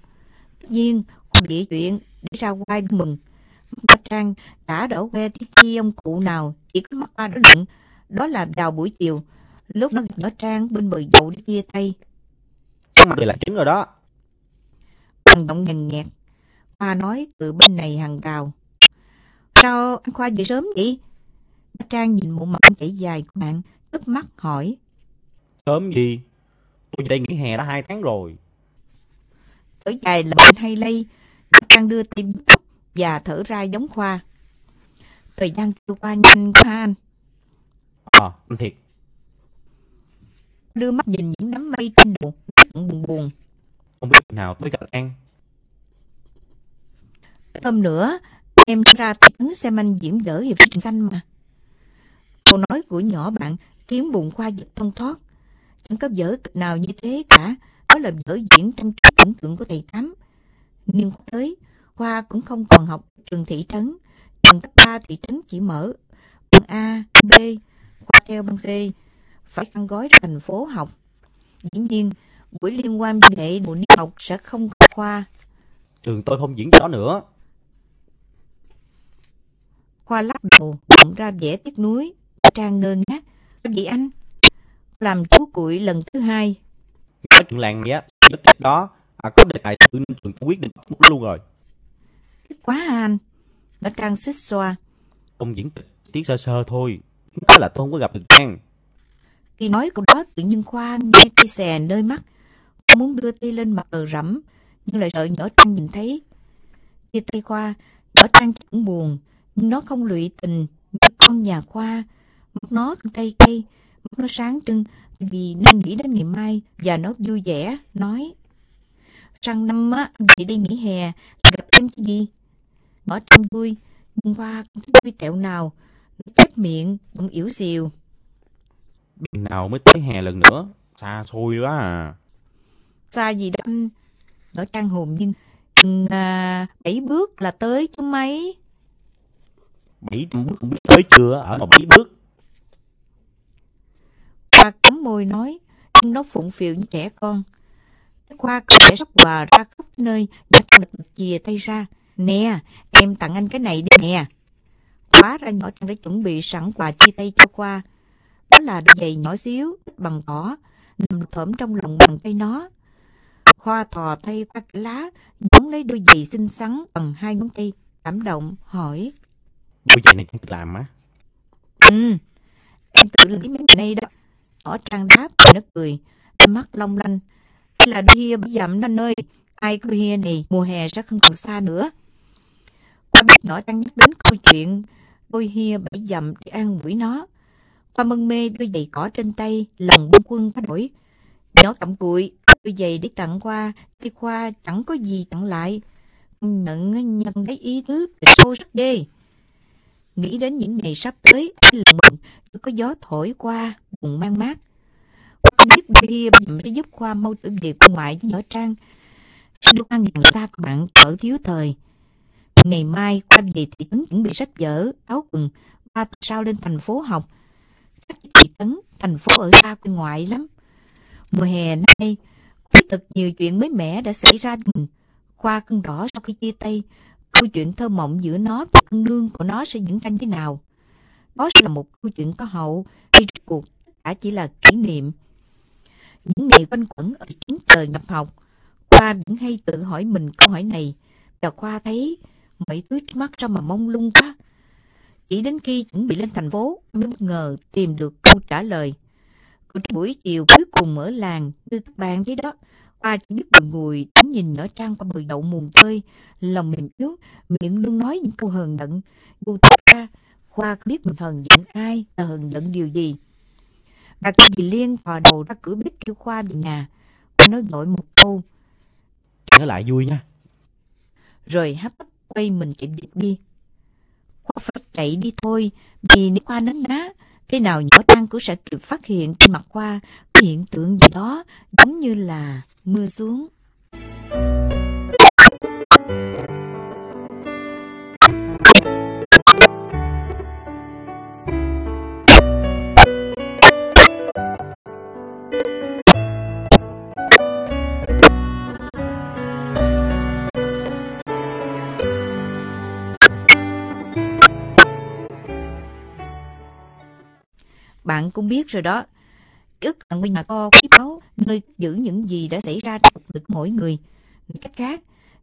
Tất nhiên, khoa bị chuyện để ra quay mừng. Mắt Trang đã đổ que tí chi ông cụ nào, chỉ có mắt qua đó đựng. Đó là vào buổi chiều, lúc nó gặp nhỏ Trang bên bờ dậu để chia tay. Vậy là trứng rồi đó. Bằng động ngần nghẹt. Khoa nói từ bên này hàng rào. Sao anh Khoa về sớm vậy? Nhỏ Trang nhìn bộ mặt chảy dài của bạn, tức mắt hỏi. Sớm gì? Tôi về đây nghỉ hè đã hai tháng rồi. Thở dài là bệnh hay lây. Trang đưa bứt tóc và thở ra giống Khoa. Thời gian trôi qua nhanh quá anh. Ờ, anh thiệt. Đưa mắt nhìn những đám mây trên đầu, giận buồn buồn. Không biết nào tôi gặp An. Hôm nữa, em sẽ ra thị trấn xem anh diễm dở hiệp sinh xanh mà. Câu nói của nhỏ bạn khiến bụng khoa giật thông thoát. Chẳng có kịch nào như thế cả. Đó là vở diễn trong trí tưởng tượng của thầy Tám. Nhưng tới, Khoa cũng không còn học trường thị trấn. Trường cấp 3 thị trấn chỉ mở bằng A, B, Khoa theo bằng C. Phải khăn gói ra thành phố học. Dĩ nhiên, buổi liên quan nghệ mùa đi học sẽ không có Khoa. Trường tôi không diễn đó nữa. Khoa lắc đầu, bỗng ra vẻ tiếc nuối. Trang ngơ ngác. Sao vậy anh? Làm chú cuội lần thứ hai. nói chuyện làng cách đó, à, có đề tài tự nên trường quyết định luôn rồi. Quá anh. Nó trang xích xoa. Ông diễn kịch tiếng sơ sơ thôi, đó là tôi không có gặp được Trang. Khi nói câu đó tự nhiên Khoa nghe tay xè nơi mắt. Cô muốn đưa tay lên mặt đờ rẫm, nhưng lại sợ nhỏ Trang nhìn thấy. Chia tay Khoa, nhỏ Trang cũng buồn, nhưng nó không lụy tình như con nhà Khoa. Mắt nó cay cay, mắt nó sáng trưng vì nó nghĩ đến ngày mai và nó vui vẻ, nói. Sang năm á, chị đi nghỉ hè, gặp em cái gì? Nhỏ Trang vui, nhưng Khoa không vui tẹo nào. Nó chép miệng, vẫn yếu xìu. Biết nào mới tới hè lần nữa, xa xôi quá à. xa gì anh nó trang hồn nhưng chừng à, bảy bước là tới chứ mấy Bảy bước không biết tới chưa, ở mà bảy bước. khoa cắm môi nói nhưng nó phụng phịu như trẻ con khoa có vẻ sắp quà ra khắp nơi và trang lịch chìa tay ra. Nè em tặng anh cái này đi nè. Khóa ra nhỏ trang đã chuẩn bị sẵn quà chia tay cho khoa. Đó là đôi giày nhỏ xíu bằng cỏ nằm thởm trong lòng bàn tay nó. Khoa thò tay qua cái lá dán lấy đôi giày xinh xắn bằng hai ngón tay cảm động hỏi. Đôi giày này tự làm á. Ừ, em tự lấy mấy ngày nay đó.Ỏ trang đáp, nó cười, đôi mắt long lanh. Đây là đôi hia bị dặm anh nơi Ai có đôi hia này, mùa hè sẽ không còn xa nữa. Qua biết nhỏ đang nhắc đến câu chuyện đôi hia bảy dặm để an ủi nó. Qua mân mê đôi giày cỏ trên tay, lòng buông quân thay đổi. Nhỏ cặm cụi, đôi giày để tặng qua, đi qua chẳng có gì tặng lại. Nhận nhận cái ý tứ sâu sắc ghê. Nghĩ đến những ngày sắp tới, lòng có gió thổi qua, buồn mang mát. Không bia sẽ giúp Khoa mau tử việc ngoại với nhỏ Trang. Lúc ăn gần xa của bạn cỡ thiếu thời. Ngày mai qua về thị trấn chuẩn bị sách vở, áo quần, ba tuần sau lên thành phố học. Cách thị trấn, thành phố ở xa quê ngoại lắm. Mùa hè nay, có thật nhiều chuyện mới mẻ đã xảy ra mình. Khoa cân rõ sau khi chia tay, câu chuyện thơ mộng giữa nó và cân nương của nó sẽ diễn ra như thế nào. Đó sẽ là một câu chuyện có hậu, khi rốt cuộc tất cả chỉ là kỷ niệm. Những ngày quanh quẩn ở chính trời nhập học, Khoa vẫn hay tự hỏi mình câu hỏi này, và Khoa thấy mọi thứ trước mắt sao mà mông lung quá. Chỉ đến khi chuẩn bị lên thành phố mới bất ngờ tìm được câu trả lời. Của buổi chiều cuối cùng ở làng như các bạn thấy đó, Khoa chỉ biết ngồi ngồi đứng nhìn nhỏ Trang qua bờ đậu mùn tơi, lòng mềm yếu, miệng luôn nói những câu hờn giận. Dù thật ra, Khoa không biết mình hờn giận ai, là hờn giận điều gì. Bà cô dì Liên thò đầu ra cửa bếp kêu Khoa về nhà. Khoa nói vội một câu, Nhớ lại vui nha. rồi hấp tấp quay mình chạy dịch đi. Khoa phải chạy đi thôi, vì nếu Khoa nấn ná, thế nào nhỏ Trang cũng sẽ kịp phát hiện trên mặt Khoa có hiện tượng gì đó giống như là mưa xuống. Bạn cũng biết rồi đó. Ký ức là ngôi nhà kho quý báu, nơi giữ những gì đã xảy ra trong cuộc đời mỗi người. Cách khác,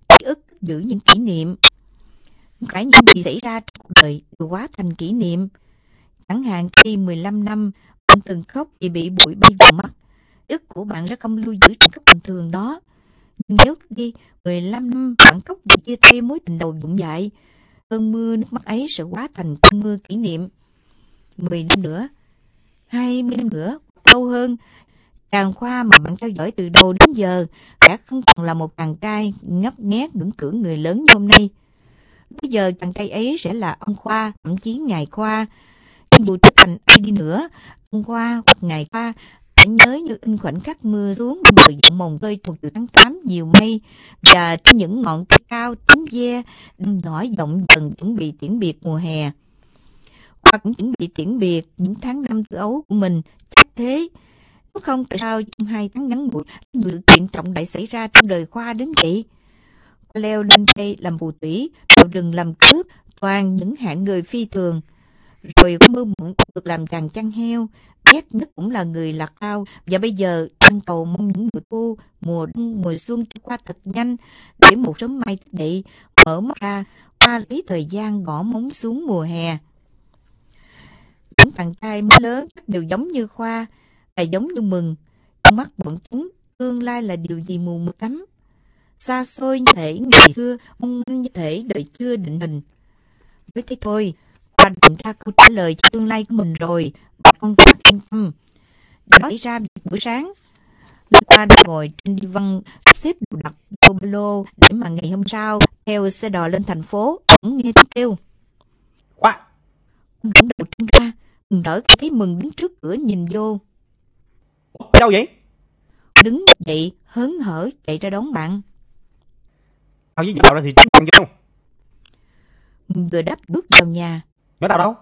ký ức giữ những kỷ niệm. Cả những gì xảy ra trong cuộc đời đều hóa thành kỷ niệm. Chẳng hạn khi 15 năm bạn từng khóc vì bị bụi bay vào mắt. Ức của bạn đã không lưu giữ trong khóc bình thường đó. Nhưng nếu đi 15 năm bạn khóc vì chia tay mối tình đầu dụng dại, cơn mưa nước mắt ấy sẽ quá thành cơn mưa kỷ niệm. 10 năm nữa, 20 năm nữa, lâu hơn, chàng khoa mà bạn theo dõi từ đầu đến giờ đã không còn là một chàng trai ngấp nghét ngưỡng cửa người lớn như hôm nay. Bây giờ chàng trai ấy sẽ là ông Khoa, thậm chí ngài Khoa. Nhưng dù trở thành ai đi nữa, ông Khoa hoặc ngài Khoa đã nhớ như in khoảnh khắc mưa xuống bên bờ dụng mồng tơi thuộc từ tháng 8 nhiều mây và trên những ngọn cây cao tím ve đang nổi rộng dần chuẩn bị tiễn biệt mùa hè. Khoa cũng chuẩn bị tiễn biệt những tháng năm thơ ấu của mình chắc thế. Nếu không tại sao trong hai tháng ngắn ngủi sự kiện trọng đại xảy ra trong đời Khoa đến vậy? Khoa leo lên cây làm phù thủy, vào rừng làm cướp, toàn những hạng người phi thường. Rồi có mơ mộng được làm chàng chăn heo, ghét nhất cũng là người lạc ao. Và bây giờ anh cầu mong những mùa thu, mùa đông, mùa xuân cho qua thật nhanh, để một sớm mai dậy, mở mắt ra, qua lấy thời gian gõ móng xuống mùa hè. Thằng trai mới lớn đều giống như Khoa, là giống như Mừng. Trong mắt bọn chúng, tương lai là điều gì mù mịt lắm. Xa xôi như thể ngày xưa, mong manh như thể đời chưa định hình. Với thế thôi, Khoa định ra câu trả lời cho tương lai của mình rồi, bà con quá yên tâm. Đó xảy ra buổi sáng. Linh Khoa đang ngồi trên đi văn xếp đồ đặt vô ba lô để mà ngày hôm sau theo xe đò lên thành phố, cũng nghe tiếng kêu. Khoa! Ngẩng đầu trông ra, rỡ thấy mừng đứng trước cửa nhìn vô. Đâu vậy? Đứng dậy, hớn hở chạy ra đón bạn. Tao với nhỏ ra thì trắng vô. Mừng vừa đáp bước vào nhà, Nhỏ tao đâu?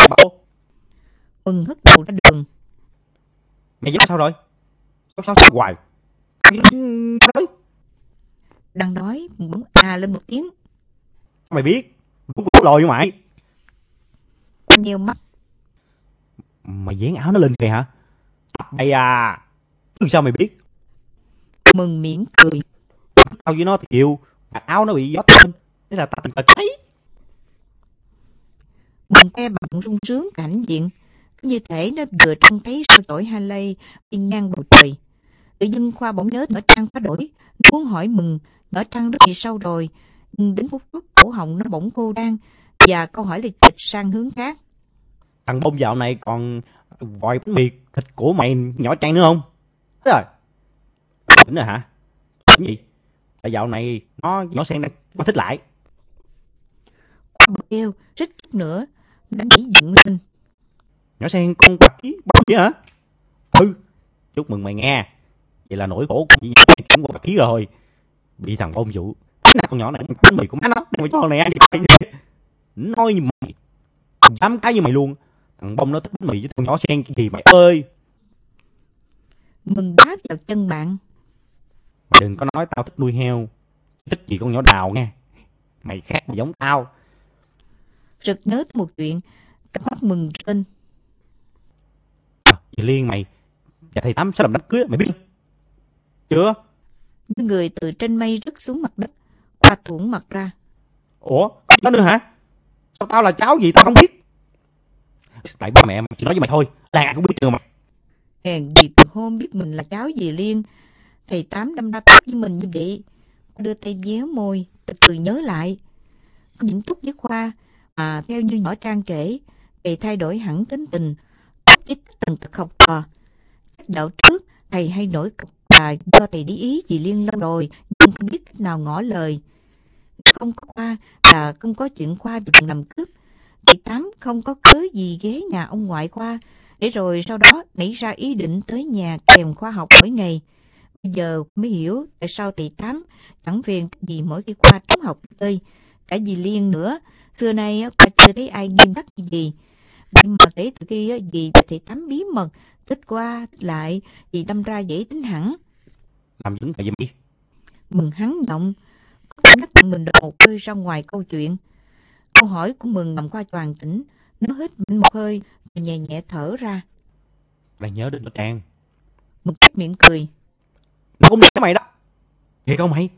Nó bảo, mừng hất đầu ra đường. mày với nó sao rồi? Sao sao, sao hoài? Đang đói, mừng bỗng à lên một tiếng. mày biết. Của lòi với mày. Nheo mắt, Mày dán áo nó lên kìa hả? Ây à. Từ sao mày biết? mừng mỉm cười. Tao với nó thì chịu. Áo nó bị gió lên. Thế là tao cờ thấy. Mừng nghe bạn sung sướng cảnh diện. Như thể nó vừa trông thấy sao chổi Haley đi ngang bầu trời. Tự dưng Khoa bỗng nhớ nhỏ Trang quá đổi. Nó muốn hỏi mừng, nhỏ Trang rất gì sau rồi. Nhưng đến phút chốc cổ họng nó bỗng cô đang. Và câu hỏi lại chệch sang hướng khác. Thằng bông dạo này còn bánh mì thịt của mày nhỏ trang nữa không? Thế rồi. Tỉnh rồi hả? Cái gì? Tại dạo này nó nhỏ sen nó thích lại. Kêu, xích chút nữa. Đã nhảy dựng lên. Nhỏ sen con bạc ký bao vậy hả? Ừ. Chúc mừng mày nghe. Vậy là nỗi khổ của chị qua bạc ký rồi. Bị thằng bông dụ. Con nhỏ này bánh mì của má nó. Mày cho này ăn? Nói như mày. Dám cái như mày luôn. Thằng bông nó thích mì với thằng nhỏ sen cái gì mày ơi. Mừng đá vào chân bạn. Mày đừng có nói tao thích nuôi heo. Thích gì con nhỏ đào nghe. Mày khác mày giống tao. Sực nhớ tới một chuyện. Cặp mắt mừng lên. À, chị Liên mày. Dạ thầy Tám sẽ làm đám cưới mày biết không? Chưa? Như người từ trên mây rớt xuống mặt đất. Khoa thuẫn mặt ra. Ủa? Có nữa hả? Sao tao là cháu gì tao không biết? Tại ba mẹ mày chỉ nói với mày thôi. Làng ai cũng biết được mà. Hèn gì từ hôm biết mình là cháu dì Liên. Thầy Tám đâm ra tốt với mình như vậy. Cô đưa tay véo môi, từ từ nhớ lại. Có những phút với Khoa, mà theo như nhỏ Trang kể, thầy thay đổi hẳn tính tình, tốt với từng tật học trò. Cách đạo trước, thầy hay nổi cục là do thầy đi ý dì Liên lâu rồi, nhưng không biết cách nào ngỏ lời. Không có Khoa là không có chuyện Khoa dùng làm cướp. Thầy Tám không có cớ gì ghé nhà ông ngoại Khoa, để rồi sau đó nảy ra ý định tới nhà kèm khoa học mỗi ngày. Bây giờ mới hiểu tại sao thầy Tám chẳng phiền gì mỗi khi khoa trống học chơi. Cả dì Liên nữa, xưa nay á, khoa chưa thấy ai nghiêm khắc gì. Nhưng mà kể từ khi á, dì và thầy Tám bí mật, thích qua, thích lại, dì đâm ra dễ tính hẳn. Làm những cái gì? Mừng hắn giọng, có cảm giác mình đột rơi ra ngoài câu chuyện. Câu hỏi của Mừng làm qua toàn tỉnh, nó hít mạnh một hơi, rồi nhẹ nhẹ thở ra. Đang nhớ đến nó Trang. Mừng cách miệng cười. Nó cũng nhớ mày đó. Thiệt không mày?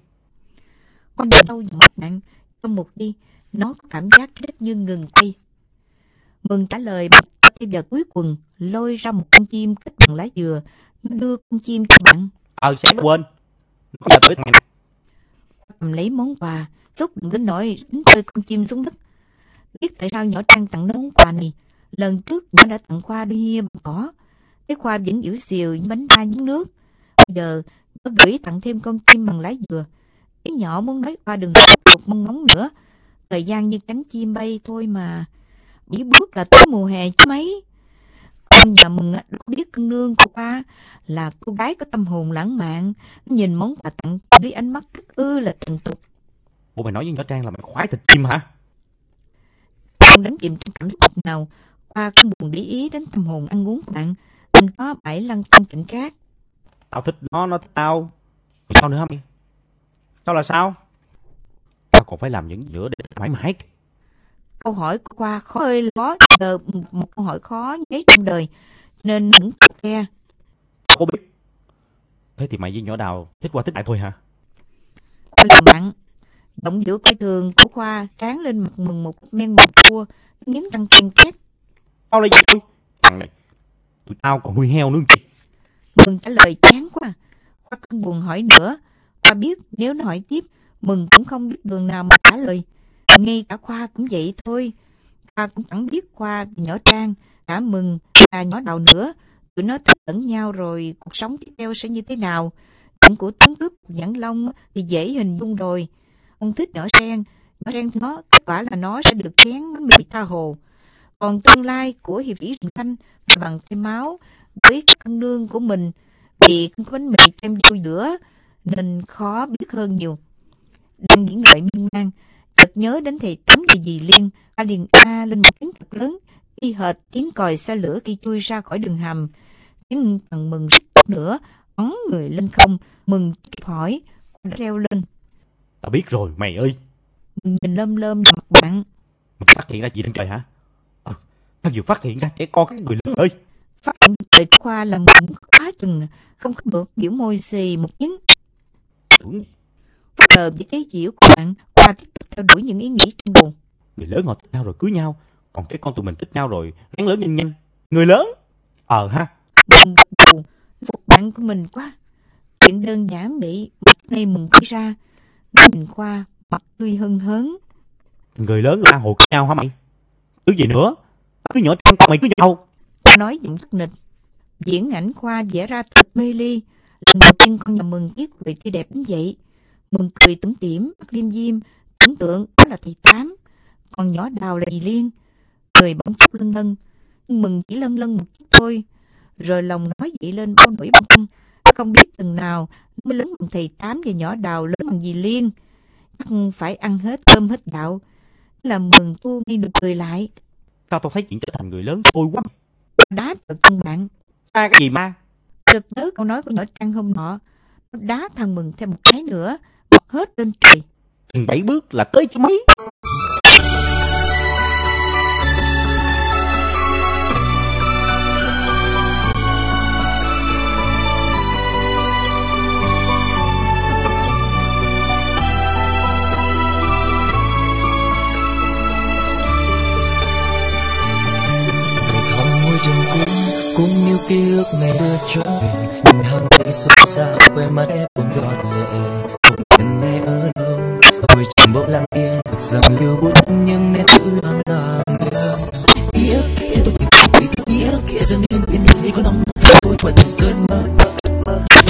Con đâu vào mắt nặng, trong một đi, nó có cảm giác rất như ngừng tay. Mừng trả lời bằng tay vào cuối quần, lôi ra một con chim kết bằng lá dừa, nó đưa con chim cho bạn, Ờ, sẽ quên. Nó giờ tới thằng này. cầm lấy món quà, xúc động đến nỗi đánh rơi con chim xuống đất. Biết tại sao nhỏ Trang tặng nó món quà này, lần trước nhỏ đã tặng Khoa đôi hia bằng cỏ, cái Khoa vẫn yếu xìu bánh đa nhúng nước. Bây giờ, nó gửi tặng thêm con chim bằng lá dừa. Ý nhỏ muốn nói Khoa đừng tiếp tục mong ngóng nữa. Thời gian như cánh chim bay thôi mà. Chỉ bước là tới mùa hè chứ mấy. Con nhà mừng đâu có biết cưng nương của Khoa là cô gái có tâm hồn lãng mạn. Nhìn món quà tặng với ánh mắt rất ư là thần tục. bố mày nói với nhỏ Trang là mày khoái thịt chim hả? Không đánh chìm trong cảm xúc nào. Khoa không buồn để ý đến tâm hồn ăn uống của bạn. Anh có bảy lăng tâm cảnh khác. Tao thích nó, nó thích tao. Sao nữa hả mày? Sao là sao? Tao còn phải làm những nữa để thoải mái. câu hỏi của Khoa khó ơi khó, giờ một câu hỏi khó nhất trong đời, nên cũng nghe. Cô biết. Thế thì mày với nhỏ đào thích qua thích lại thôi hả? Khoa làm mặn. Giọng điệu coi thường của Khoa sáng lên mặt mừng một men một cua, nghiến răng ken két. Tao lại tôi. Thằng này, tụi tao còn nuôi heo nữa chi. Mừng trả lời chán quá. Khoa không buồn hỏi nữa. Khoa biết nếu nó hỏi tiếp, Mừng cũng không biết đường nào mà trả lời. Ngay cả Khoa cũng vậy thôi. Khoa cũng chẳng biết Khoa nhỏ Trang, cả Mừng và nhỏ Đào nữa. Tụi nó thích lẫn nhau rồi cuộc sống tiếp theo sẽ như thế nào. Chuyện của Tấn Cướp, Nhãn Long thì dễ hình dung rồi con thích nhỏ Sen, nhỏ Sen nó, kết quả là nó sẽ được chén bánh mì tha hồ. Còn tương lai của hiệp sĩ rừng xanh là bằng tay máu với con nương của mình vì không có bánh mì chem vô giữa nên khó biết hơn nhiều. Đang nghĩ ngợi miên man, chợt nhớ đến thầy tắm về dì Liên, ta liền a lên một tiếng thật lớn, y hệt tiếng còi xe lửa khi chui ra khỏi đường hầm. Tiếng thằng mừng rít nữa, ấn người lên không, mừng kịp hỏi, reo lên. Tao biết rồi, mày ơi. Nhìn lâm lâm mặt bạn. Mày phát hiện ra gì lên trời hả? Ừ, tao vừa phát hiện ra trẻ con các người lớn ơi. Phát hiện trời khoa là mừng quá chừng, không có được biểu môi xì một tiếng. Tưởng Giờ với cái diễu của bạn, khoa tiếp tục theo đuổi những ý nghĩ trong đầu. người lớn họ thích nhau rồi cưới nhau. Còn trẻ con tụi mình thích nhau rồi ráng lớn nhanh nhanh. Người lớn. Ờ ha. Gật đầu, phục bạn của mình quá. Chuyện đơn giản bị mặt này mừng nghĩ ra. Nhìn qua, mặt tươi hân hớn. Người lớn la hồ nhau hả mày? Cưới gì nữa? Cưới nhỏ trang con mày cưới nhau. Nói giọng rất nịch. Diễn ảnh khoa vẽ ra thật mê ly. Lần đầu tiên con nhà mừng biết cười tươi đẹp đến vậy. Mừng cười tủm tỉm, mắt liêm diêm, tưởng tượng đó là thầy Tám. Còn nhỏ đào là dì Liên. Người bỗng chốc lân lân. Mừng chỉ lân lân một chút thôi. Rồi lòng nói dậy lên bao nỗi băn khoăn. Không biết từng nào mới lớn bằng thầy Tám và nhỏ đào lớn bằng dì Liên. Chắc phải ăn hết cơm hết gạo. Là mừng tu ngay nụ cười lại. Tao tao thấy chuyện trở thành người lớn xôi quá. Đá chợt chân bạn. Xa cái gì ma? Sực nhớ câu nói của nhỏ Trăng hôm nọ. Nó đá thằng Mừng thêm một cái nữa. Bật hết lên trời. Chừng bảy bước là tới chứ mấy. Ký ức ngày đưa trở về nhìn hàng cây xót xao, quê mắt em buồn giọt lệ không biết nay ở đâu tôi chỉ bốc lặng yên thật rằng lưu bút nhưng nét tự đang đàm ký ức khi tôi tìm thấy ký ức sẽ dâng lên yên như có nóng giờ tôi vẫn từng cơn mơ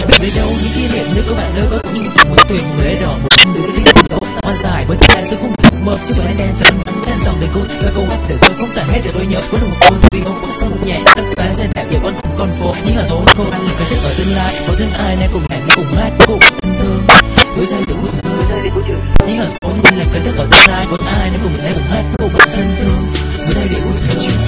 biết nơi đâu những kỷ niệm nơi có bạn nơi có những một tuyệt người đỏ một năm đứa đi đến đâu hoa dài với tay giữa khung cảnh mơ chiếc váy đen dần bắn đen dòng đời cốt và câu hát từ tôi không tàn hết để tôi nhớ với một cô vì ông phố sông nhẹ đất phá trên đẹp kiểu con con phố. Những hạt tố không ăn được cái ở tương lai. Có riêng ai nay cùng hẹn cùng hát cùng thân thương. Với giai điệu vui thơ những hạt số những là cái thiết ở tương lai. Có ai nay cùng hẹn cùng hát cùng thân thương. Với giai điệu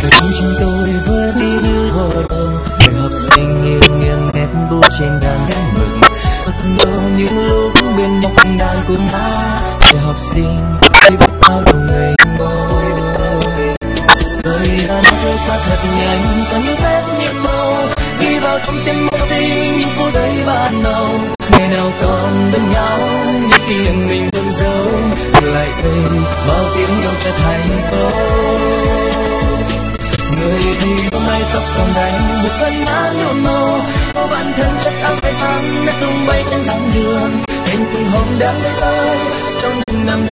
thơ chúng chúng tôi vẫn đi như hồi đầu người học sinh yêu nghiêng nét bút trên đàn nét mừng. Bắt đầu những lúc bên nhau cùng đàn cùng hát người học sinh thấy biết bao điều người mơ thời gian trôi qua thật nhanh. Còn những phép những mơ trong tim mơ tình những phút giây ban đầu. Ngày nào còn bên nhau, những kỷ niệm mình vẫn giấu. Lại đây bao tiếng yêu trở thành câu người thì hôm nay tóc còn dài một cơn má nhuộm màu. Cô bạn thân chắc áo say thắm đã tung bay trên dặm đường. Hình cùng hồng đang rơi rơi, trong từng năm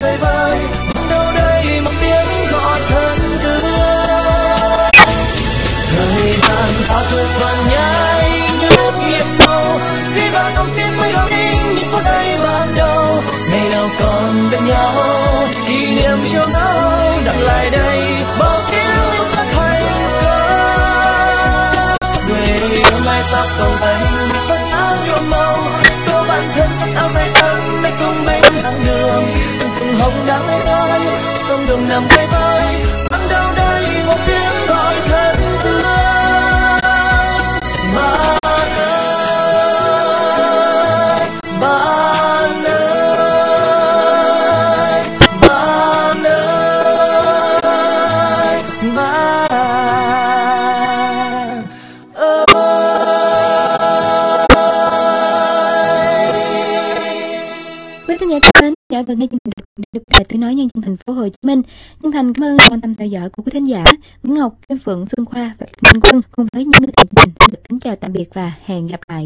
nay tóc còn vành vẫn áo nhuộm màu. Có bản thân trong áo dài tắm, mây tung bay trên đường từng hồng đang rơi trong đồng nằm vây vơi Minh. Chân thành cảm ơn sự quan tâm theo dõi của quý thính giả. Nguyễn Ngọc, Kim Phượng, Xuân Khoa và Minh Quân cùng với những người đồng hành được kính chào tạm biệt và hẹn gặp lại.